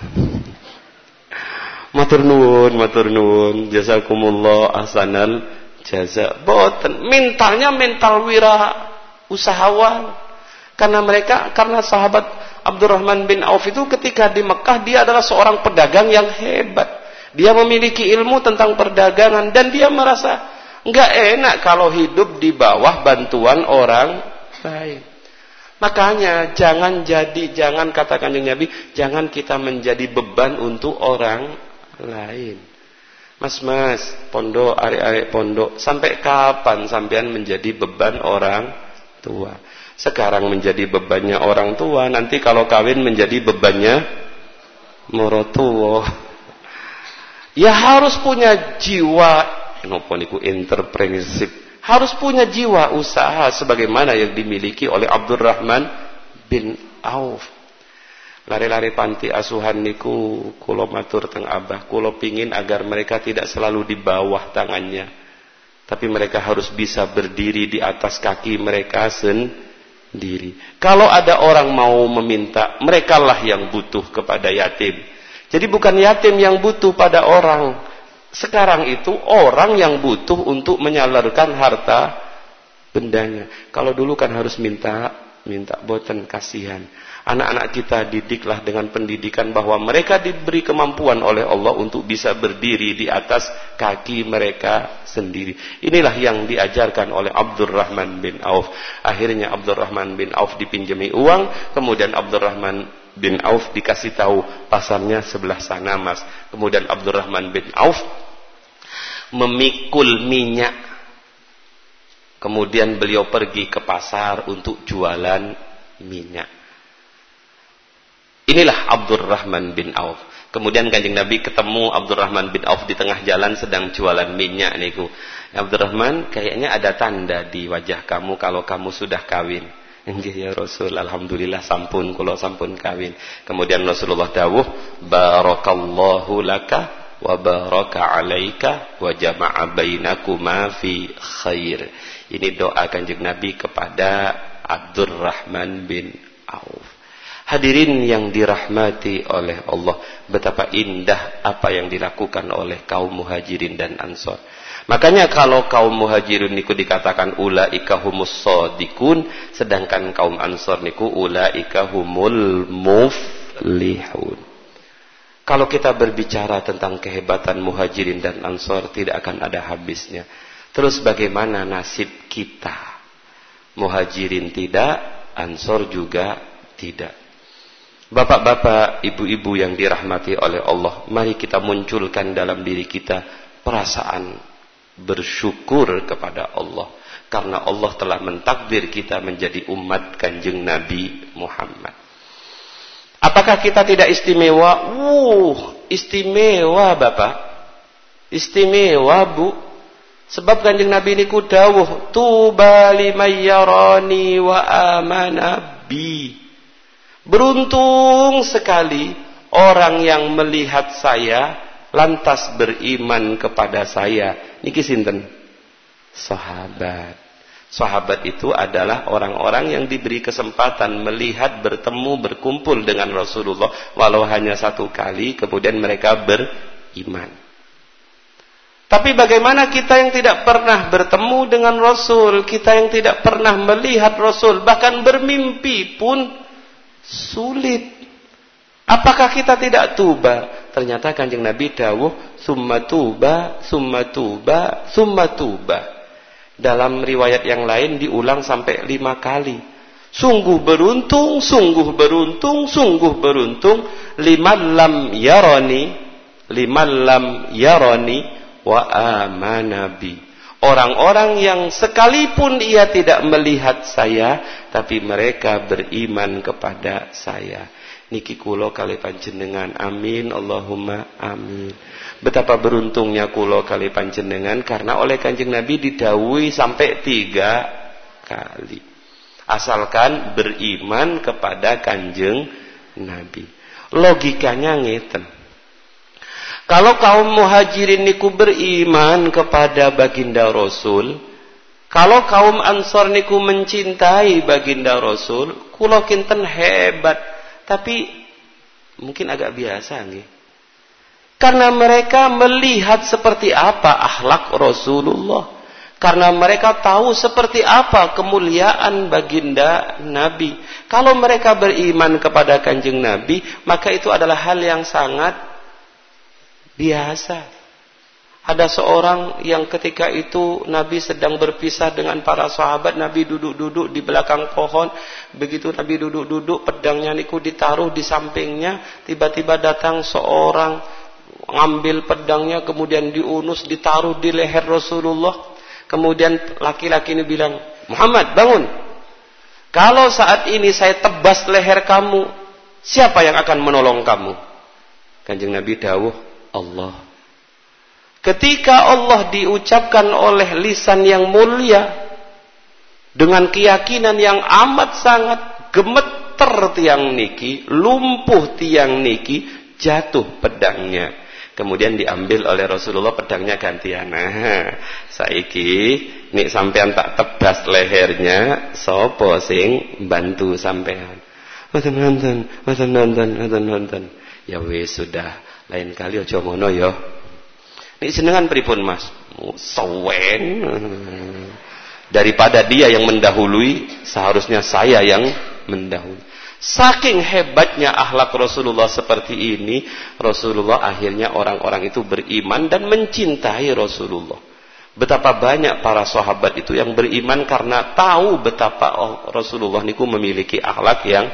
Matur nuwun, jazakumullah ahsanal jaza. Boten, mentalnya mental wira usahawan. Karena mereka, karena sahabat Abdurrahman bin Auf itu ketika di Mekah dia adalah seorang pedagang yang hebat. Dia memiliki ilmu tentang perdagangan dan dia merasa Enggak enak kalau hidup di bawah bantuan orang lain. Makanya jangan jadi, jangan katakan yang Nabi, jangan kita menjadi beban untuk orang lain. Mas-mas, pondok, arek-arek pondok, sampai kapan sampean menjadi beban orang tua? Sekarang menjadi bebannya orang tua, nanti kalau kawin menjadi bebannya morotua. Ya harus punya jiwa Nopo niku entrepreneurship harus punya jiwa usaha sebagaimana yang dimiliki oleh Abdurrahman bin Auf. Lari-lari panti asuhan niku kulo matur teng abah, kulo pingin agar mereka tidak selalu di bawah tangannya. Tapi mereka harus bisa berdiri di atas kaki mereka sendiri. Kalau ada orang mau meminta, merekalah yang butuh kepada yatim. Jadi bukan yatim yang butuh pada orang, sekarang itu orang yang butuh untuk menyalurkan harta bendanya. Kalau dulu kan harus minta, minta boten kasihan. Anak-anak kita didiklah dengan pendidikan bahwa mereka diberi kemampuan oleh Allah untuk bisa berdiri di atas kaki mereka sendiri. Inilah yang diajarkan oleh Abdurrahman bin Auf. Akhirnya Abdurrahman bin Auf dipinjami uang, kemudian Abdurrahman bin Auf dikasih tahu pasarnya sebelah sana mas. Kemudian Abdurrahman bin Auf memikul minyak. Kemudian beliau pergi ke pasar untuk jualan minyak. Inilah Abdurrahman bin Auf. Kemudian kanjeng Nabi ketemu Abdurrahman bin Auf di tengah jalan sedang jualan minyak niku. Abdurrahman kayaknya ada tanda di wajah kamu kalau kamu sudah kawin. Nggih ya Rasul, alhamdulillah sampun kula sampun kawin. Kemudian Rasulullah dawuh, barakallahu laka wa baraka alaika wa jama'a bainakuma fi khair. Ini doa Kanjeng Nabi kepada Abdurrahman bin Auf. Hadirin yang dirahmati oleh Allah, betapa indah apa yang dilakukan oleh kaum Muhajirin dan Ansor. Makanya kalau kaum muhajirin niku dikatakan ulaika humus sodikun, sedangkan kaum ansor niku ulaika humul muflihun. Kalau kita berbicara tentang kehebatan muhajirin dan ansor tidak akan ada habisnya. Terus bagaimana nasib kita? Muhajirin tidak, ansor juga tidak. Bapak-bapak, ibu-ibu yang dirahmati oleh Allah, mari kita munculkan dalam diri kita perasaan bersyukur kepada Allah karena Allah telah mentakdir kita menjadi umat Kanjeng Nabi Muhammad. Apakah kita tidak istimewa? Wuh, istimewa Bapak. Istimewa Bu. Sebab Kanjeng Nabi ini kudawuh, tuba liman yarani wa amana bi. Beruntung sekali orang yang melihat saya lantas beriman kepada saya. Niki sinten? Sahabat. Sahabat itu adalah orang-orang yang diberi kesempatan melihat, bertemu, berkumpul dengan Rasulullah walau hanya satu kali, kemudian mereka beriman. Tapi bagaimana kita yang tidak pernah bertemu dengan Rasul, kita yang tidak pernah melihat Rasul, bahkan bermimpi pun sulit. Apakah kita tidak tuba? Ternyata kanjeng Nabi dawuh, summa tuba, summa tuba, summa tuba. Dalam riwayat yang lain diulang sampai lima kali. Sungguh beruntung, sungguh beruntung, sungguh beruntung. Lima lam yaroni, lima lam yaroni wa amanabi. Orang-orang yang sekalipun ia tidak melihat saya, tapi mereka beriman kepada saya. Niki kulo kali panjenengan. Amin. Allahumma amin. Betapa beruntungnya kulo kali panjenengan karena oleh kanjeng Nabi didawui sampai tiga kali. Asalkan beriman kepada kanjeng Nabi. Logikanya ngeten. Kalau kaum muhajirin niku beriman kepada baginda Rasul, kalau kaum ansor niku mencintai baginda Rasul, kulo kinten hebat. Tapi mungkin agak biasa nih karena mereka melihat seperti apa akhlak Rasulullah. Karena mereka tahu seperti apa kemuliaan baginda Nabi. Kalau mereka beriman kepada kanjeng Nabi, maka itu adalah hal yang sangat biasa. Ada seorang yang ketika itu Nabi sedang berpisah dengan para sahabat, Nabi duduk-duduk di belakang pohon. Begitu Nabi duduk-duduk, pedangnya niku ditaruh di sampingnya, tiba-tiba datang seorang ngambil pedangnya kemudian diunus ditaruh di leher Rasulullah kemudian laki-laki ini bilang Muhammad bangun kalau saat ini saya tebas leher kamu siapa yang akan menolong kamu kanjeng Nabi dawuh Allah ketika Allah diucapkan oleh lisan yang mulia dengan keyakinan yang amat sangat gemeter tiang niki lumpuh tiang niki jatuh pedangnya Kemudian diambil oleh Rasulullah pedangnya gantian. Nah, saiki nik sampean tak tebas lehernya, sopo sing bantu sampean. Mboten nonton, mboten nonton, mboten nonton. Ya wis sudah, lain kali aja ngono ya. Nik senengan pripun Mas? Sewen. Daripada dia yang mendahului, seharusnya saya yang mendahului. Saking hebatnya akhlak Rasulullah seperti ini, Rasulullah akhirnya orang-orang itu beriman dan mencintai Rasulullah. Betapa banyak para sahabat itu yang beriman karena tahu betapa Rasulullah niku memiliki akhlak yang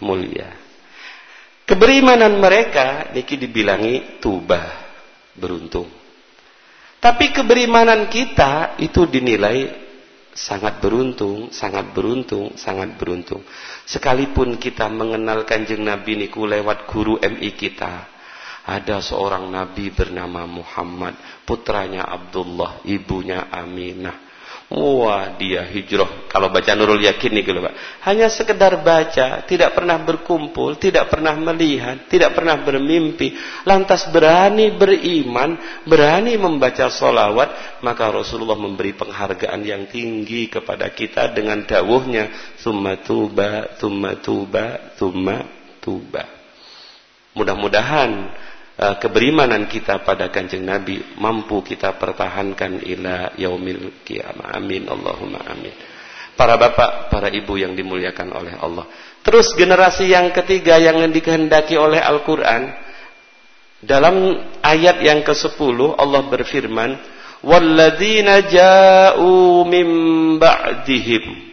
mulia. Keberimanan mereka niki dibilangi tubah, beruntung. Tapi keberimanan kita itu dinilai sangat beruntung, sangat beruntung, sangat beruntung. Sekalipun kita mengenal kanjeng Nabi niku lewat guru MI kita. Ada seorang Nabi bernama Muhammad, putranya Abdullah, ibunya Aminah. Wah dia hijrah. Kalau baca Nurul Yakin nih Pak. Hanya sekedar baca, tidak pernah berkumpul, tidak pernah melihat, tidak pernah bermimpi. Lantas berani beriman, berani membaca solawat. Maka Rasulullah memberi penghargaan yang tinggi kepada kita dengan dawuhnya. Summa tuba, summa tuba, summa tuba. Mudah-mudahan keberimanan kita pada kanjeng Nabi mampu kita pertahankan ila yaumil kiamah. Amin Allahumma amin. Para bapak, para ibu yang dimuliakan oleh Allah. Terus generasi yang ketiga yang dikehendaki oleh Al-Qur'an dalam ayat yang ke-10 Allah berfirman, "Walladzina ja'u min ba'dihim"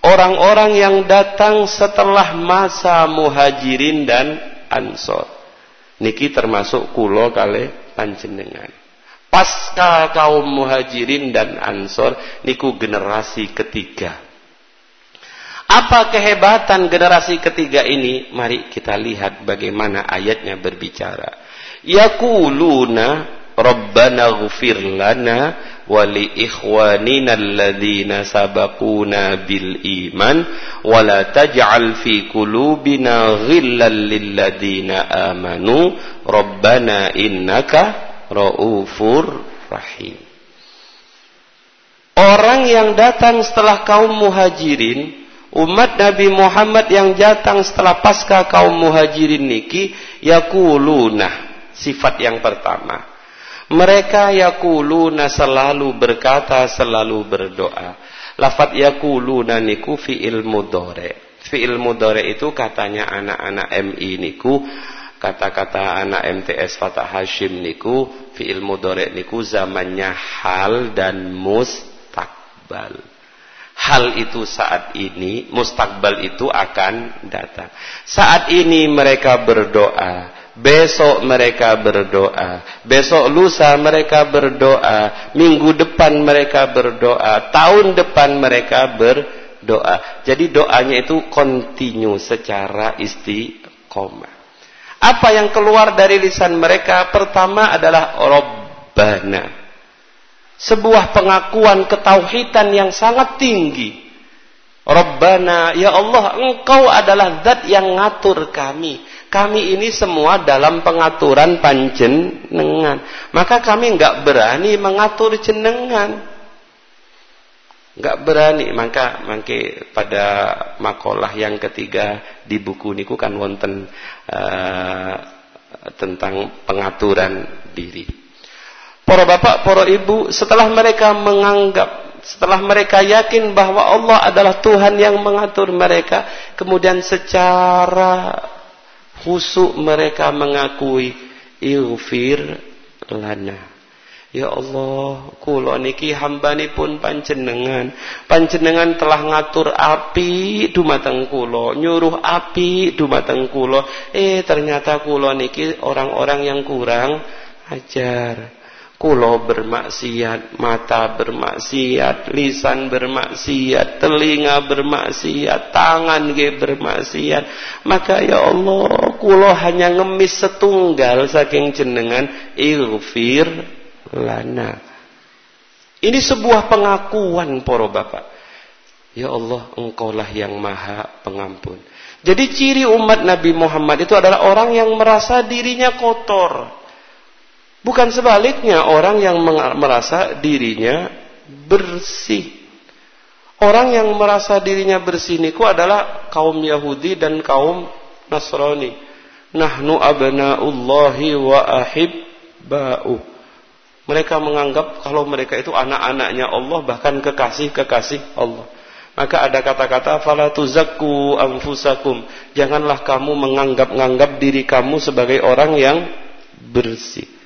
orang-orang yang datang setelah masa muhajirin dan ansor. Niki termasuk kulo kali panjenengan. Pasca kaum muhajirin dan ansor niku generasi ketiga. Apa kehebatan generasi ketiga ini? Mari kita lihat bagaimana ayatnya berbicara. Yakuluna Rabbana ghfir lana wa li ikhwanina alladhina sabaquna bil iman wa la taj'al fi qulubina ghillan lil ladzina amanu Rabbana innaka raufur rahim. Orang yang datang setelah kaum muhajirin umat Nabi Muhammad yang datang setelah pasca kaum muhajirin niki yakuluna sifat yang pertama mereka yakuluna selalu berkata selalu berdoa. Lafat yakuluna niku fi'il mudore fi'il mudore itu katanya anak-anak MI niku kata-kata anak MTS Fatah Hashim niku fi'il mudore niku zamannya hal dan mustakbal hal itu saat ini, mustakbal itu akan datang. Saat ini mereka berdoa, besok mereka berdoa, besok lusa mereka berdoa, minggu depan mereka berdoa, tahun depan mereka berdoa. Jadi doanya itu kontinu secara istiqomah. Apa yang keluar dari lisan mereka pertama adalah Rabbana sebuah pengakuan ketauhidan yang sangat tinggi. Rabbana, ya Allah, engkau adalah zat yang ngatur kami. Kami ini semua dalam pengaturan panjenengan. Maka kami enggak berani mengatur jenengan. Enggak berani. Maka mangke pada makalah yang ketiga di buku niku kan wonten uh, tentang pengaturan diri. Para bapak, para ibu, setelah mereka menganggap, setelah mereka yakin bahwa Allah adalah Tuhan yang mengatur mereka, kemudian secara husuk mereka mengakui, Ighfir lana. Ya Allah, kula niki hambani pun panjenengan. Panjenengan telah ngatur api dumateng kula, nyuruh api dumateng kula. Eh ternyata kula niki orang-orang yang kurang ajar. Kulo bermaksiat, mata bermaksiat, lisan bermaksiat, telinga bermaksiat, tangan ge bermaksiat. Maka ya Allah, kulo hanya ngemis setunggal saking jenengan ilfir lana. Ini sebuah pengakuan para bapak. Ya Allah, engkaulah yang maha pengampun. Jadi ciri umat Nabi Muhammad itu adalah orang yang merasa dirinya kotor. Bukan sebaliknya orang yang merasa dirinya bersih. Orang yang merasa dirinya bersih niku adalah kaum Yahudi dan kaum Nasrani. Nahnu abnaullahi wa ahibba'u. Mereka menganggap kalau mereka itu anak-anaknya Allah bahkan kekasih-kekasih Allah. Maka ada kata-kata fala tuzakku anfusakum. Janganlah kamu menganggap-anggap diri kamu sebagai orang yang bersih.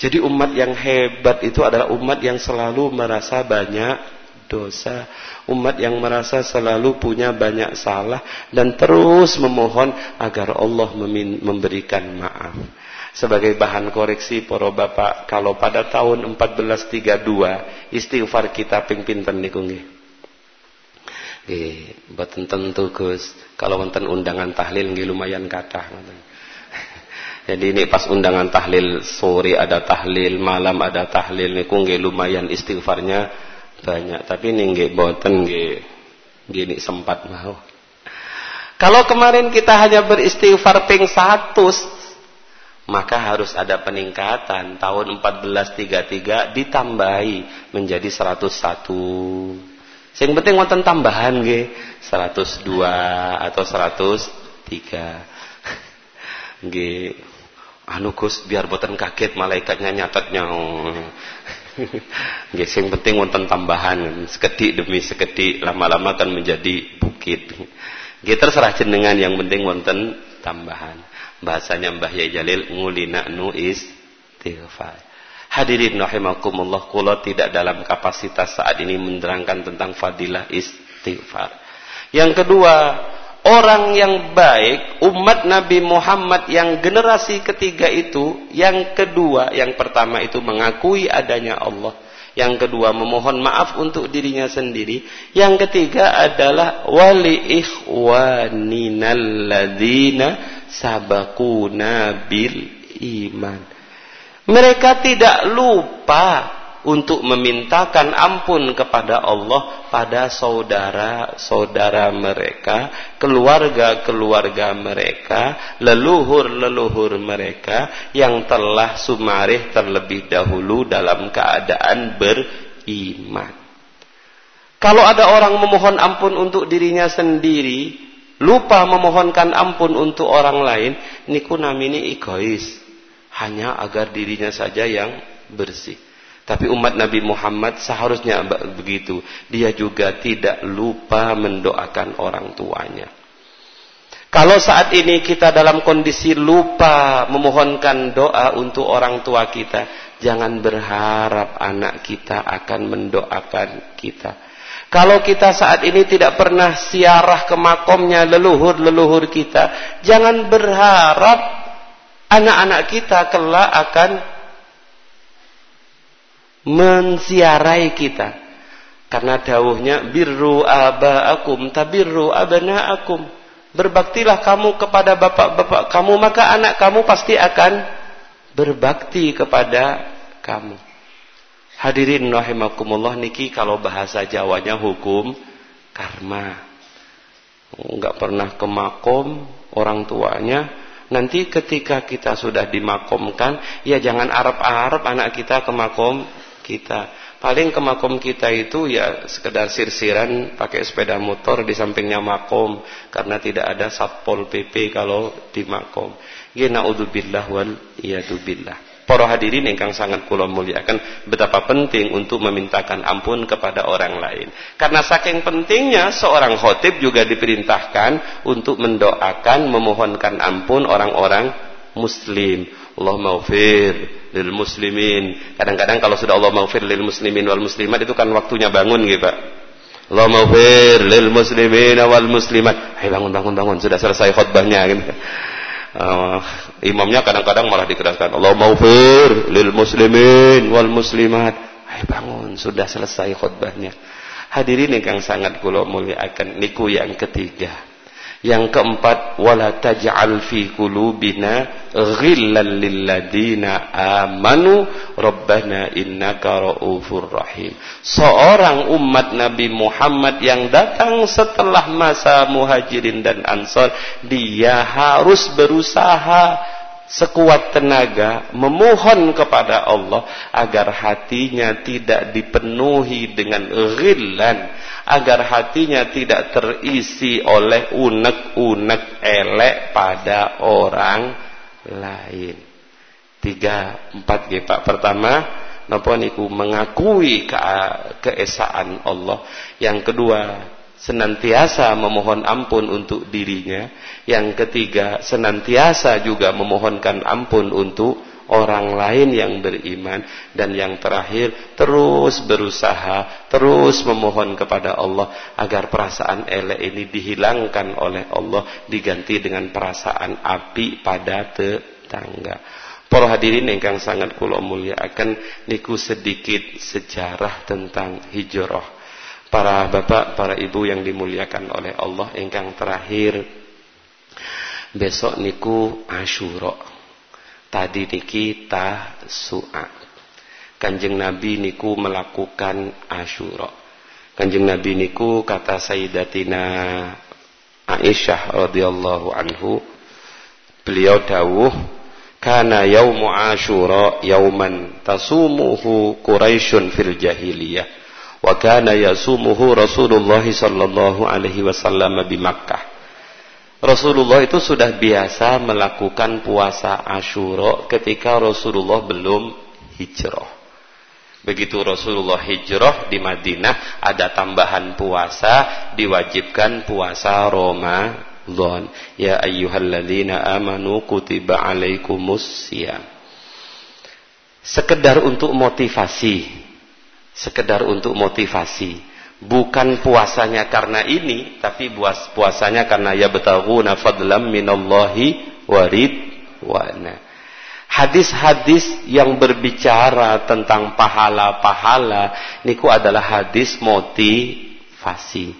Jadi umat yang hebat itu adalah umat yang selalu merasa banyak dosa. Umat yang merasa selalu punya banyak salah. Dan terus memohon agar Allah memberikan maaf. Sebagai bahan koreksi para bapak. Kalau pada tahun 1432 istighfar kita ping pinten niku nggih. Nggih, tentu Gus. Kalau wonten undangan tahlil nggih lumayan kathah ngoten. Jadi ini pas undangan tahlil sore ada tahlil, malam ada tahlil niku nggih lumayan istighfarnya banyak. Tapi ini nggih boten nggih gini sempat mau. Kalau kemarin kita hanya beristighfar ping 100 maka harus ada peningkatan tahun 1433 ditambahi menjadi 101. Yang penting wonten tambahan nggih 102 atau 103. Nggih anu Gus biar boten kaget malaikatnya nyatetnya nggih sing penting wonten tambahan. Sekedik demi sekedik lama-lama kan menjadi bukit. Nggih terserah jenengan yang penting wonten tambahan. Bahasanya Mbah Yai Jalil ngulina nu istighfar. Hadirin rahimakumullah kula tidak dalam kapasitas saat ini menerangkan tentang fadilah istighfar. Yang kedua, orang yang baik, umat Nabi Muhammad yang generasi ketiga itu, yang kedua, yang pertama itu mengakui adanya Allah. Yang kedua memohon maaf untuk dirinya sendiri. Yang ketiga adalah wali ikhwaninal sabakuna bil iman. Mereka tidak lupa untuk memintakan ampun kepada Allah pada saudara-saudara mereka, keluarga-keluarga mereka, leluhur-leluhur mereka yang telah sumarih terlebih dahulu dalam keadaan beriman. Kalau ada orang memohon ampun untuk dirinya sendiri, lupa memohonkan ampun untuk orang lain, niku namini egois. Hanya agar dirinya saja yang bersih. Tapi umat Nabi Muhammad seharusnya begitu. Dia juga tidak lupa mendoakan orang tuanya. Kalau saat ini kita dalam kondisi lupa memohonkan doa untuk orang tua kita, jangan berharap anak kita akan mendoakan kita. Kalau kita saat ini tidak pernah siarah ke makomnya leluhur-leluhur kita, jangan berharap anak-anak kita kelak akan mensiarai kita. Karena dawuhnya birru abaakum tabirru abnaakum. Berbaktilah kamu kepada bapak-bapak kamu maka anak kamu pasti akan berbakti kepada kamu. Hadirin rahimakumullah niki kalau bahasa Jawanya hukum karma. Enggak pernah ke makom orang tuanya nanti ketika kita sudah dimakomkan ya jangan arab-arab anak kita ke makom kita. Paling ke makom kita itu ya sekedar sirsiran pakai sepeda motor di sampingnya makom karena tidak ada satpol PP kalau di makom. Gina udzubillah wal iyadubillah. Para hadirin yang sangat kula muliakan betapa penting untuk memintakan ampun kepada orang lain. Karena saking pentingnya seorang khotib juga diperintahkan untuk mendoakan memohonkan ampun orang-orang muslim. Allah maufir lil muslimin. Kadang-kadang kalau sudah Allah maufir lil muslimin wal muslimat itu kan waktunya bangun gitu Pak. Allah maufir lil muslimin wal muslimat. Hai bangun bangun bangun sudah selesai khutbahnya gitu. Uh, imamnya kadang-kadang malah dikeraskan Allah maufir lil muslimin wal muslimat. Hai bangun sudah selesai khutbahnya. Hadirin yang sangat kula muliakan niku yang ketiga. Yang keempat, wala taj'al fi qulubina ghillan lil amanu rabbana innaka raufur rahim. Seorang umat Nabi Muhammad yang datang setelah masa Muhajirin dan Ansar, dia harus berusaha sekuat tenaga memohon kepada Allah agar hatinya tidak dipenuhi dengan ghillan agar hatinya tidak terisi oleh unek-unek elek pada orang lain. Tiga, empat ya Pak. Pertama, napa niku mengakui ke keesaan Allah. Yang kedua, senantiasa memohon ampun untuk dirinya. Yang ketiga, senantiasa juga memohonkan ampun untuk orang lain yang beriman dan yang terakhir terus berusaha terus memohon kepada Allah agar perasaan elek ini dihilangkan oleh Allah diganti dengan perasaan api pada tetangga Para hadirin yang sangat kula akan niku sedikit sejarah tentang hijrah. Para bapak, para ibu yang dimuliakan oleh Allah ingkang terakhir besok niku Asyura. Tadi niki su'a. Kanjeng Nabi niku melakukan Asyura. Kanjeng Nabi niku kata Sayyidatina Aisyah radhiyallahu anhu beliau dawuh kana yaumu Asyura yauman tasumuhu Quraisyun fil jahiliyah wa kana yasumuhu Rasulullah sallallahu alaihi wasallam di Makkah Rasulullah itu sudah biasa melakukan puasa Ashura ketika Rasulullah belum hijrah. Begitu Rasulullah hijrah di Madinah ada tambahan puasa diwajibkan puasa Ramadan. Ya ayyuhalladzina amanu kutiba alaikumus siyam. Sekedar untuk motivasi. Sekedar untuk motivasi Bukan puasanya karena ini, tapi puasanya karena ya betaghuna fadlam minallahi warid wana. Hadis-hadis yang berbicara tentang pahala-pahala niku adalah hadis motivasi.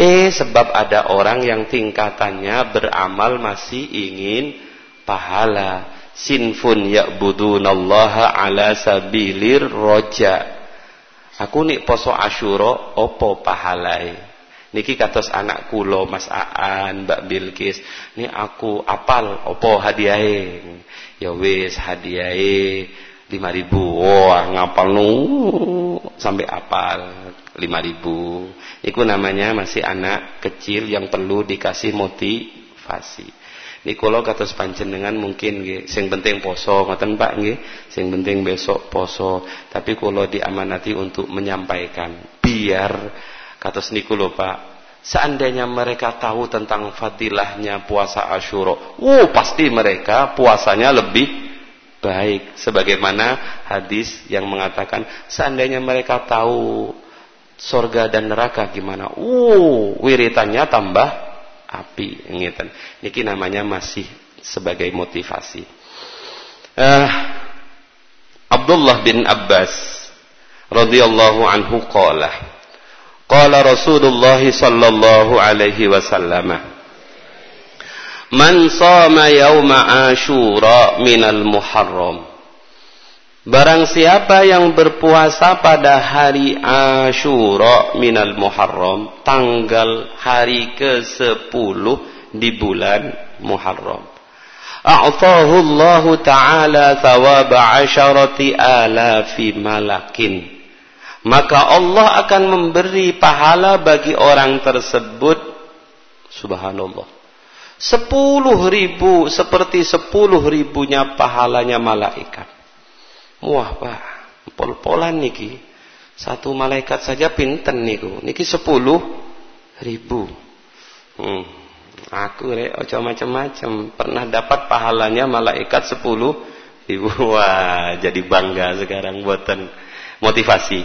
Eh sebab ada orang yang tingkatannya beramal masih ingin pahala. Sinfun ya'budunallaha ala sabilir roja Aku nih poso Asyura opo pahalai. Niki katos anak kulo Mas Aan, Mbak Bilkis. Nih aku apal opo hadiahe. Ya wis hadiahe 5000. Wah, ngapal nu sampai apal 5000. Iku namanya masih anak kecil yang perlu dikasih motivasi. Ini kalau kata panjenengan mungkin nggih, sing penting poso ngoten Pak nggih, sing penting besok poso. Tapi kalau diamanati untuk menyampaikan biar kata niku Pak, seandainya mereka tahu tentang fadilahnya puasa Asyura, uh pasti mereka puasanya lebih baik sebagaimana hadis yang mengatakan seandainya mereka tahu sorga dan neraka gimana, uh wiritannya tambah api ngeten. Niki namanya masih sebagai motivasi. Uh, Abdullah bin Abbas radhiyallahu anhu qala qala Rasulullah sallallahu alaihi wasallam man sama yauma asyura minal muharram Barang siapa yang berpuasa pada hari Ashura minal Muharram, tanggal hari ke-10 di bulan Muharram. A'tahu Allah Ta'ala thawaba asyarati alafi malakin. Maka Allah akan memberi pahala bagi orang tersebut. Subhanallah. Sepuluh ribu seperti sepuluh ribunya pahalanya malaikat. Wah, Pak, pol-polan niki. Satu malaikat saja pinten niku. Niki sepuluh ribu. Hmm. Aku rek ojo macam-macam. Pernah dapat pahalanya malaikat sepuluh ribu. Wah, jadi bangga sekarang buatan motivasi.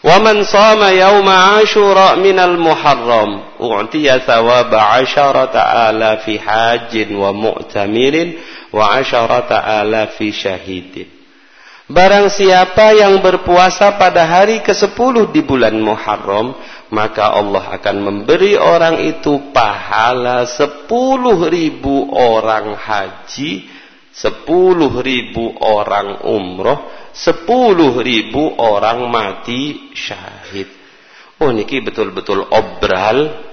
Wa man shama yauma Asyura minal Muharram u'tiya thawaba 'asharata alafi hajjin wa mu'tamirin wa 'asharata alafi syahidin. Barang siapa yang berpuasa pada hari ke-10 di bulan Muharram, maka Allah akan memberi orang itu pahala 10 ribu orang haji, 10 ribu orang umroh, 10 ribu orang mati syahid. Oh niki betul-betul obral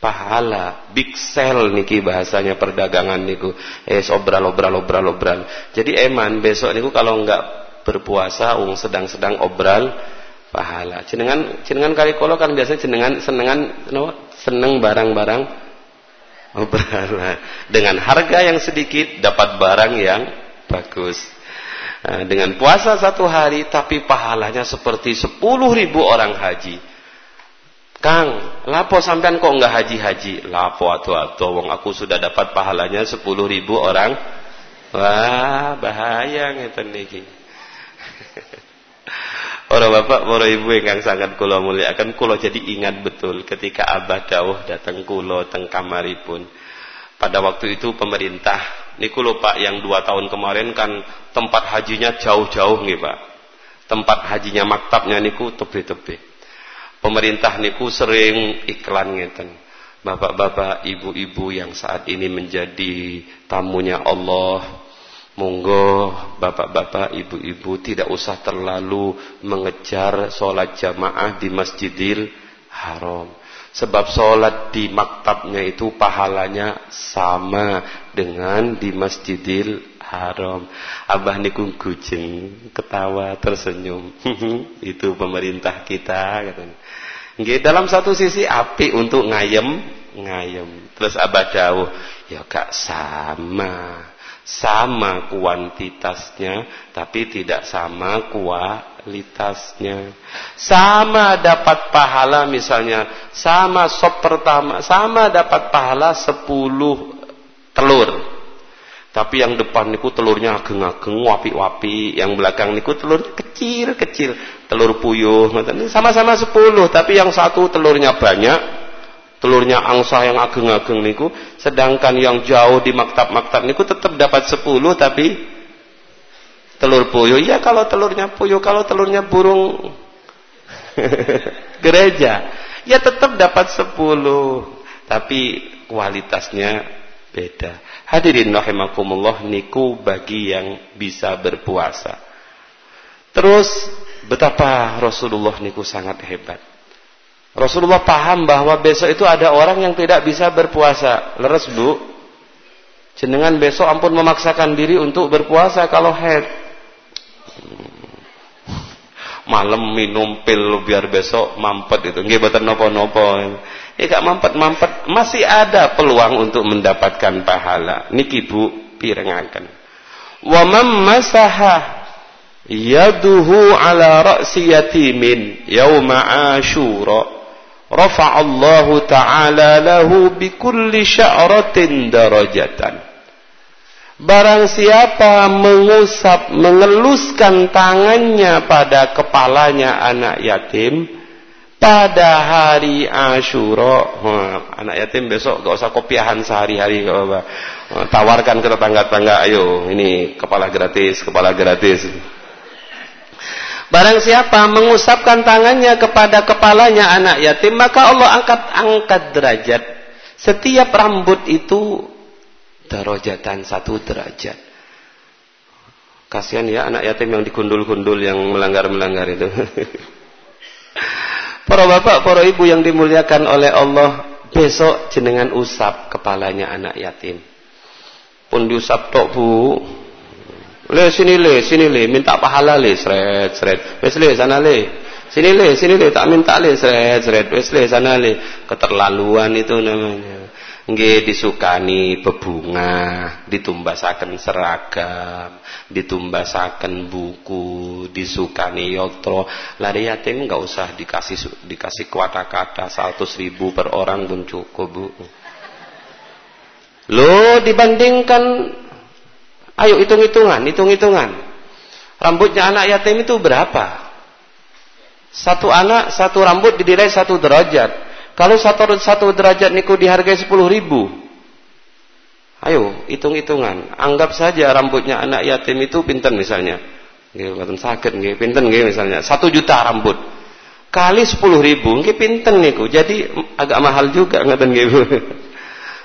pahala big sell niki bahasanya perdagangan niku eh obral obral obral obral jadi eman besok niku kalau enggak berpuasa wong sedang-sedang obral pahala. Jenengan jenengan kali kolo kan biasanya jenengan senengan no, seneng barang-barang obral. Dengan harga yang sedikit dapat barang yang bagus. Nah, dengan puasa satu hari tapi pahalanya seperti sepuluh ribu orang haji. Kang, lapo sampean kok enggak haji-haji? Lapo atau-atau wong aku sudah dapat pahalanya sepuluh ribu orang. Wah, bahaya ngeten niki. Para bapak, para ibu yang sangat kula muliakan, kula jadi ingat betul ketika Abah Dawuh datang kula teng kamaripun. Pada waktu itu pemerintah, niku lho Pak yang dua tahun kemarin kan tempat hajinya jauh-jauh nih Pak. Tempat hajinya maktabnya niku tebe-tebe. Pemerintah niku sering iklan ngeten. Bapak-bapak, ibu-ibu yang saat ini menjadi tamunya Allah, Monggo bapak-bapak, ibu-ibu tidak usah terlalu mengejar sholat jamaah di Masjidil Haram. Sebab sholat di maktabnya itu pahalanya sama dengan di Masjidil Haram. Abah niku kucing, ketawa, tersenyum. itu pemerintah kita. Katanya. dalam satu sisi api untuk ngayem, ngayem. Terus Abah dawuh, ya kak sama sama kuantitasnya tapi tidak sama kualitasnya. Sama dapat pahala misalnya sama sop pertama sama dapat pahala 10 telur. Tapi yang depan niku telurnya ageng-ageng, wapi-wapi, yang belakang niku telur kecil-kecil, telur puyuh, sama-sama sepuluh, tapi yang satu telurnya banyak, telurnya angsa yang ageng-ageng niku, sedangkan yang jauh di maktab-maktab niku tetap dapat sepuluh, tapi telur puyuh. Ya kalau telurnya puyuh, kalau telurnya burung gereja, ya tetap dapat sepuluh, tapi kualitasnya beda. Hadirin rahimakumullah niku bagi yang bisa berpuasa. Terus betapa Rasulullah niku sangat hebat. Rasulullah paham bahwa besok itu ada orang yang tidak bisa berpuasa. Leres bu? Jenengan besok ampun memaksakan diri untuk berpuasa kalau head. Malam minum pil biar besok mampet itu. Nggih boten napa-napa. Ya gak mampet-mampet, masih ada peluang untuk mendapatkan pahala. Niki Bu pirengaken. Wa man masaha yaduhu ala ra'si yatimin yauma asyura rafa'allahu ta'ala lahu bikulli sya'ratin darajatan. Barang siapa mengusap, mengeluskan tangannya pada kepalanya anak yatim, pada hari Ashura anak yatim besok gak usah kopiahan sehari-hari tawarkan ke tetangga-tetangga ayo ini kepala gratis kepala gratis Barang siapa mengusapkan tangannya kepada kepalanya anak yatim, maka Allah angkat-angkat derajat. Setiap rambut itu darajatan satu derajat. Kasihan ya anak yatim yang dikundul-kundul yang melanggar-melanggar itu. Para bapak, para ibu yang dimuliakan oleh Allah, besok jenengan usap kepalanya anak yatim. Pun diusap tok bu. Le sini le, sini le, minta pahala le, seret seret. Wes le sana le. Sini le, sini le, tak minta le, seret seret. Wes le sana le. Keterlaluan itu namanya nggih disukani bebunga, ditumbasaken seragam, ditumbasaken buku, disukani yotro. Lari yatim nggak usah dikasih dikasih kata-kata 100 ribu per orang pun cukup bu. Lo dibandingkan, ayo hitung-hitungan, hitung-hitungan. Rambutnya anak yatim itu berapa? Satu anak, satu rambut didilai satu derajat. Kalau satu, satu derajat niku dihargai sepuluh ribu. Ayo, hitung-hitungan. Anggap saja rambutnya anak yatim itu pinten misalnya. Nggih, sakit nggih, pinten nggih misalnya. Satu juta rambut. Kali sepuluh ribu, nggih pinten niku. Jadi agak mahal juga ngoten nggih.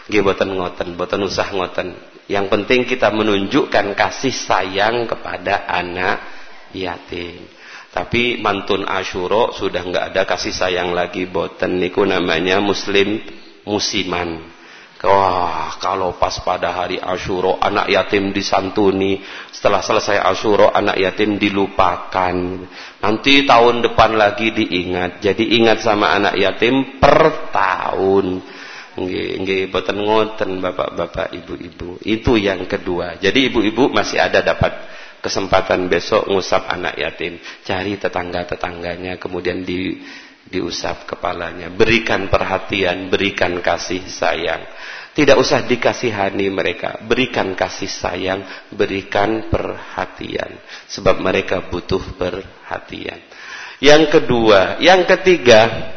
Nggih boten ngoten, boten usah ngoten. Yang penting kita menunjukkan kasih sayang kepada anak yatim. Tapi mantun Ashuro sudah nggak ada kasih sayang lagi boten niku namanya muslim musiman. Wah, kalau pas pada hari Ashuro anak yatim disantuni, setelah selesai Ashuro anak yatim dilupakan. Nanti tahun depan lagi diingat. Jadi ingat sama anak yatim per tahun. Nggih, boten ngoten Bapak-bapak, Ibu-ibu. Itu yang kedua. Jadi ibu-ibu masih ada dapat kesempatan besok ngusap anak yatim, cari tetangga-tetangganya kemudian di diusap kepalanya, berikan perhatian, berikan kasih sayang. Tidak usah dikasihani mereka, berikan kasih sayang, berikan perhatian sebab mereka butuh perhatian. Yang kedua, yang ketiga,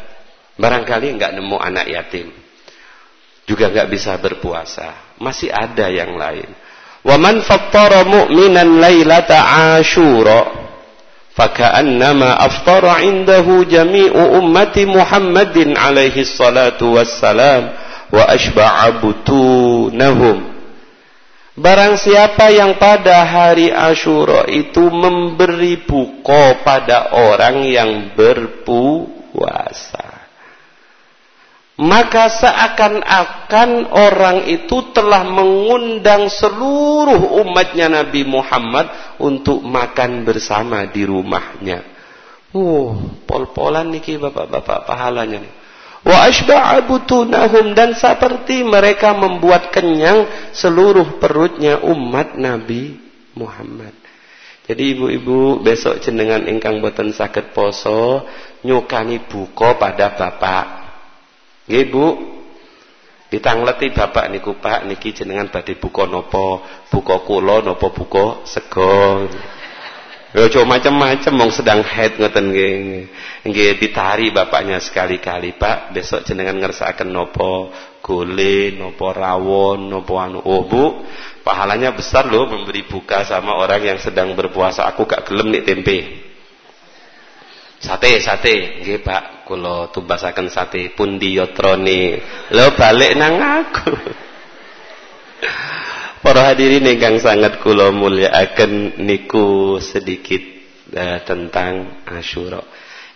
barangkali nggak nemu anak yatim. Juga nggak bisa berpuasa. Masih ada yang lain. Wa man fattara mu'minan lailata Ashura faka'annama aftara indahu jami'u ummati Muhammadin alaihi salatu wassalam wa ashba'a butunahum. Barang siapa yang pada hari Ashura itu memberi buko pada orang yang berpuasa maka seakan-akan orang itu telah mengundang seluruh umatnya Nabi Muhammad untuk makan bersama di rumahnya. Oh, pol-polan niki bapak-bapak pahalanya nih. Wa ashba'a butunahum dan seperti mereka membuat kenyang seluruh perutnya umat Nabi Muhammad. Jadi ibu-ibu besok jenengan ingkang boten sakit poso nyukani buko pada bapak Nggih Bu. Ditangleti bapak niku Pak niki jenengan badhe buka napa? Buka kula napa buka sego? Ya cuma macam-macam wong sedang head ngoten nggih. Nggih ditari bapaknya sekali-kali, Pak. Besok jenengan ngersakaken napa? Gole, napa rawon, napa anu. Oh, Bu, pahalanya besar loh memberi buka sama orang yang sedang berpuasa. Aku gak gelem nih tempe. Sate, sate. Nggih, Pak, kula tumbasaken sate pundi yotrone. Lho balik nang aku. Para hadirin ingkang sangat kula mulyakaken niku sedikit uh, tentang Asyura.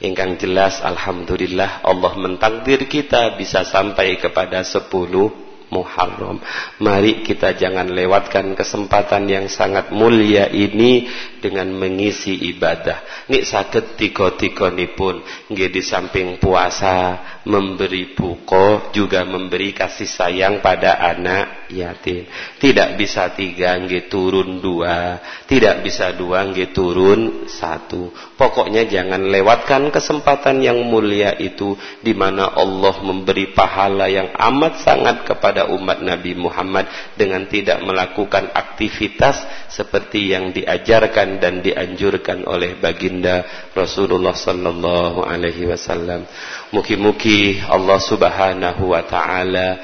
Ingkang jelas alhamdulillah Allah mentakdir kita bisa sampai kepada 10 Muharram. Mari kita jangan lewatkan kesempatan yang sangat mulia ini dengan mengisi ibadah. Nik saged tiga-tiga pun nggih di samping puasa memberi buko juga memberi kasih sayang pada anak yatim. Tidak bisa tiga nggih turun dua, tidak bisa dua nggih turun satu. Pokoknya jangan lewatkan kesempatan yang mulia itu di mana Allah memberi pahala yang amat sangat kepada umat Nabi Muhammad dengan tidak melakukan aktivitas seperti yang diajarkan dan dianjurkan oleh baginda Rasulullah sallallahu alaihi wasallam. Mugi-mugi Allah Subhanahu wa taala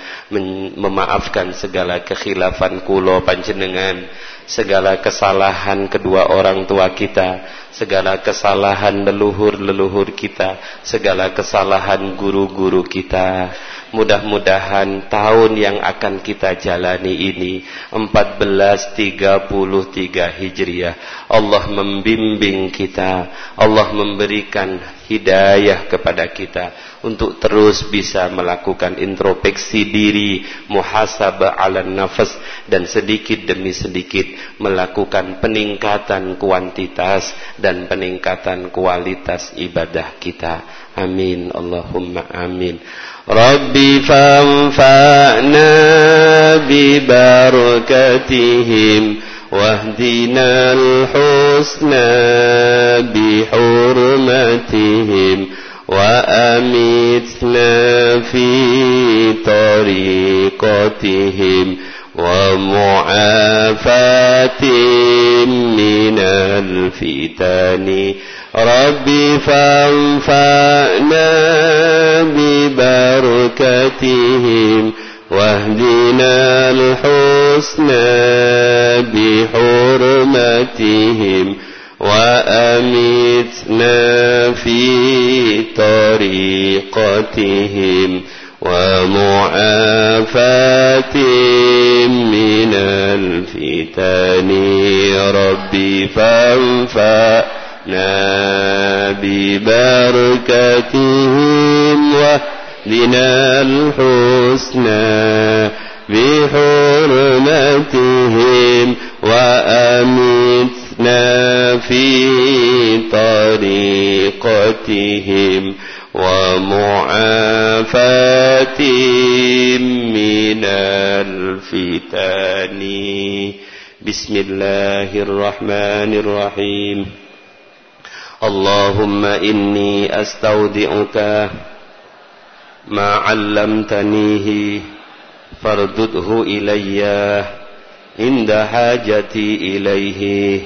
memaafkan segala kekhilafan kula panjenengan, segala kesalahan kedua orang tua kita, segala kesalahan leluhur-leluhur kita, segala kesalahan guru-guru kita. Mudah-mudahan tahun yang akan kita jalani ini 1433 Hijriah Allah membimbing kita Allah memberikan hidayah kepada kita untuk terus bisa melakukan introspeksi diri muhasabah ala nafas dan sedikit demi sedikit melakukan peningkatan kuantitas dan peningkatan kualitas ibadah kita. Amin. Allahumma amin ربي فانفعنا ببركتهم واهدنا الحسنى بحرمتهم وأمتنا في طريقتهم ومعافاة من الفتن ربي فانفعنا ببركتهم واهدنا الحسنى بحرمتهم وأمتنا في طريقتهم. ومعافاة من الفتن. ربي فانفعنا ببركتهم واهدنا الحسنى بحرمتهم وأمتنا في طريقتهم. ومعافاة من الفتن. بسم الله الرحمن الرحيم. اللهم إني أستودعك ما علمتنيه فاردده إلي عند حاجتي إليه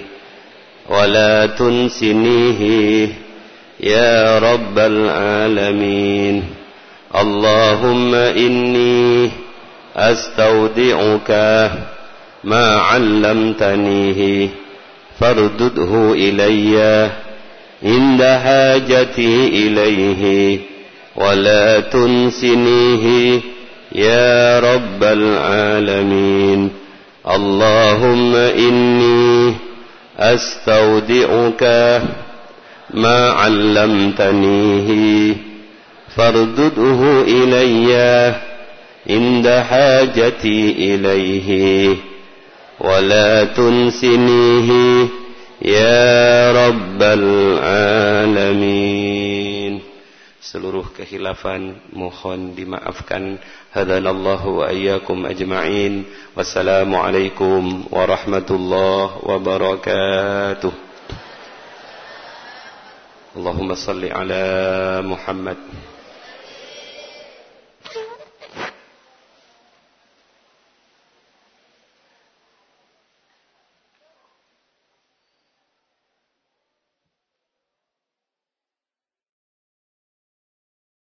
ولا تنسنيه يا رب العالمين. اللهم إني أستودعك ما علمتنيه فاردده إليّ عند حاجتي إليه ولا تنسنيه يا رب العالمين. اللهم إني أستودعك ما علمتنيه فاردده إلي عند حاجتي إليه ولا تنسنيه Ya Rabbal Alamin Seluruh kehilafan mohon dimaafkan Hadanallahu wa ayyakum ajma'in Wassalamualaikum warahmatullahi wabarakatuh Allahumma salli ala Muhammad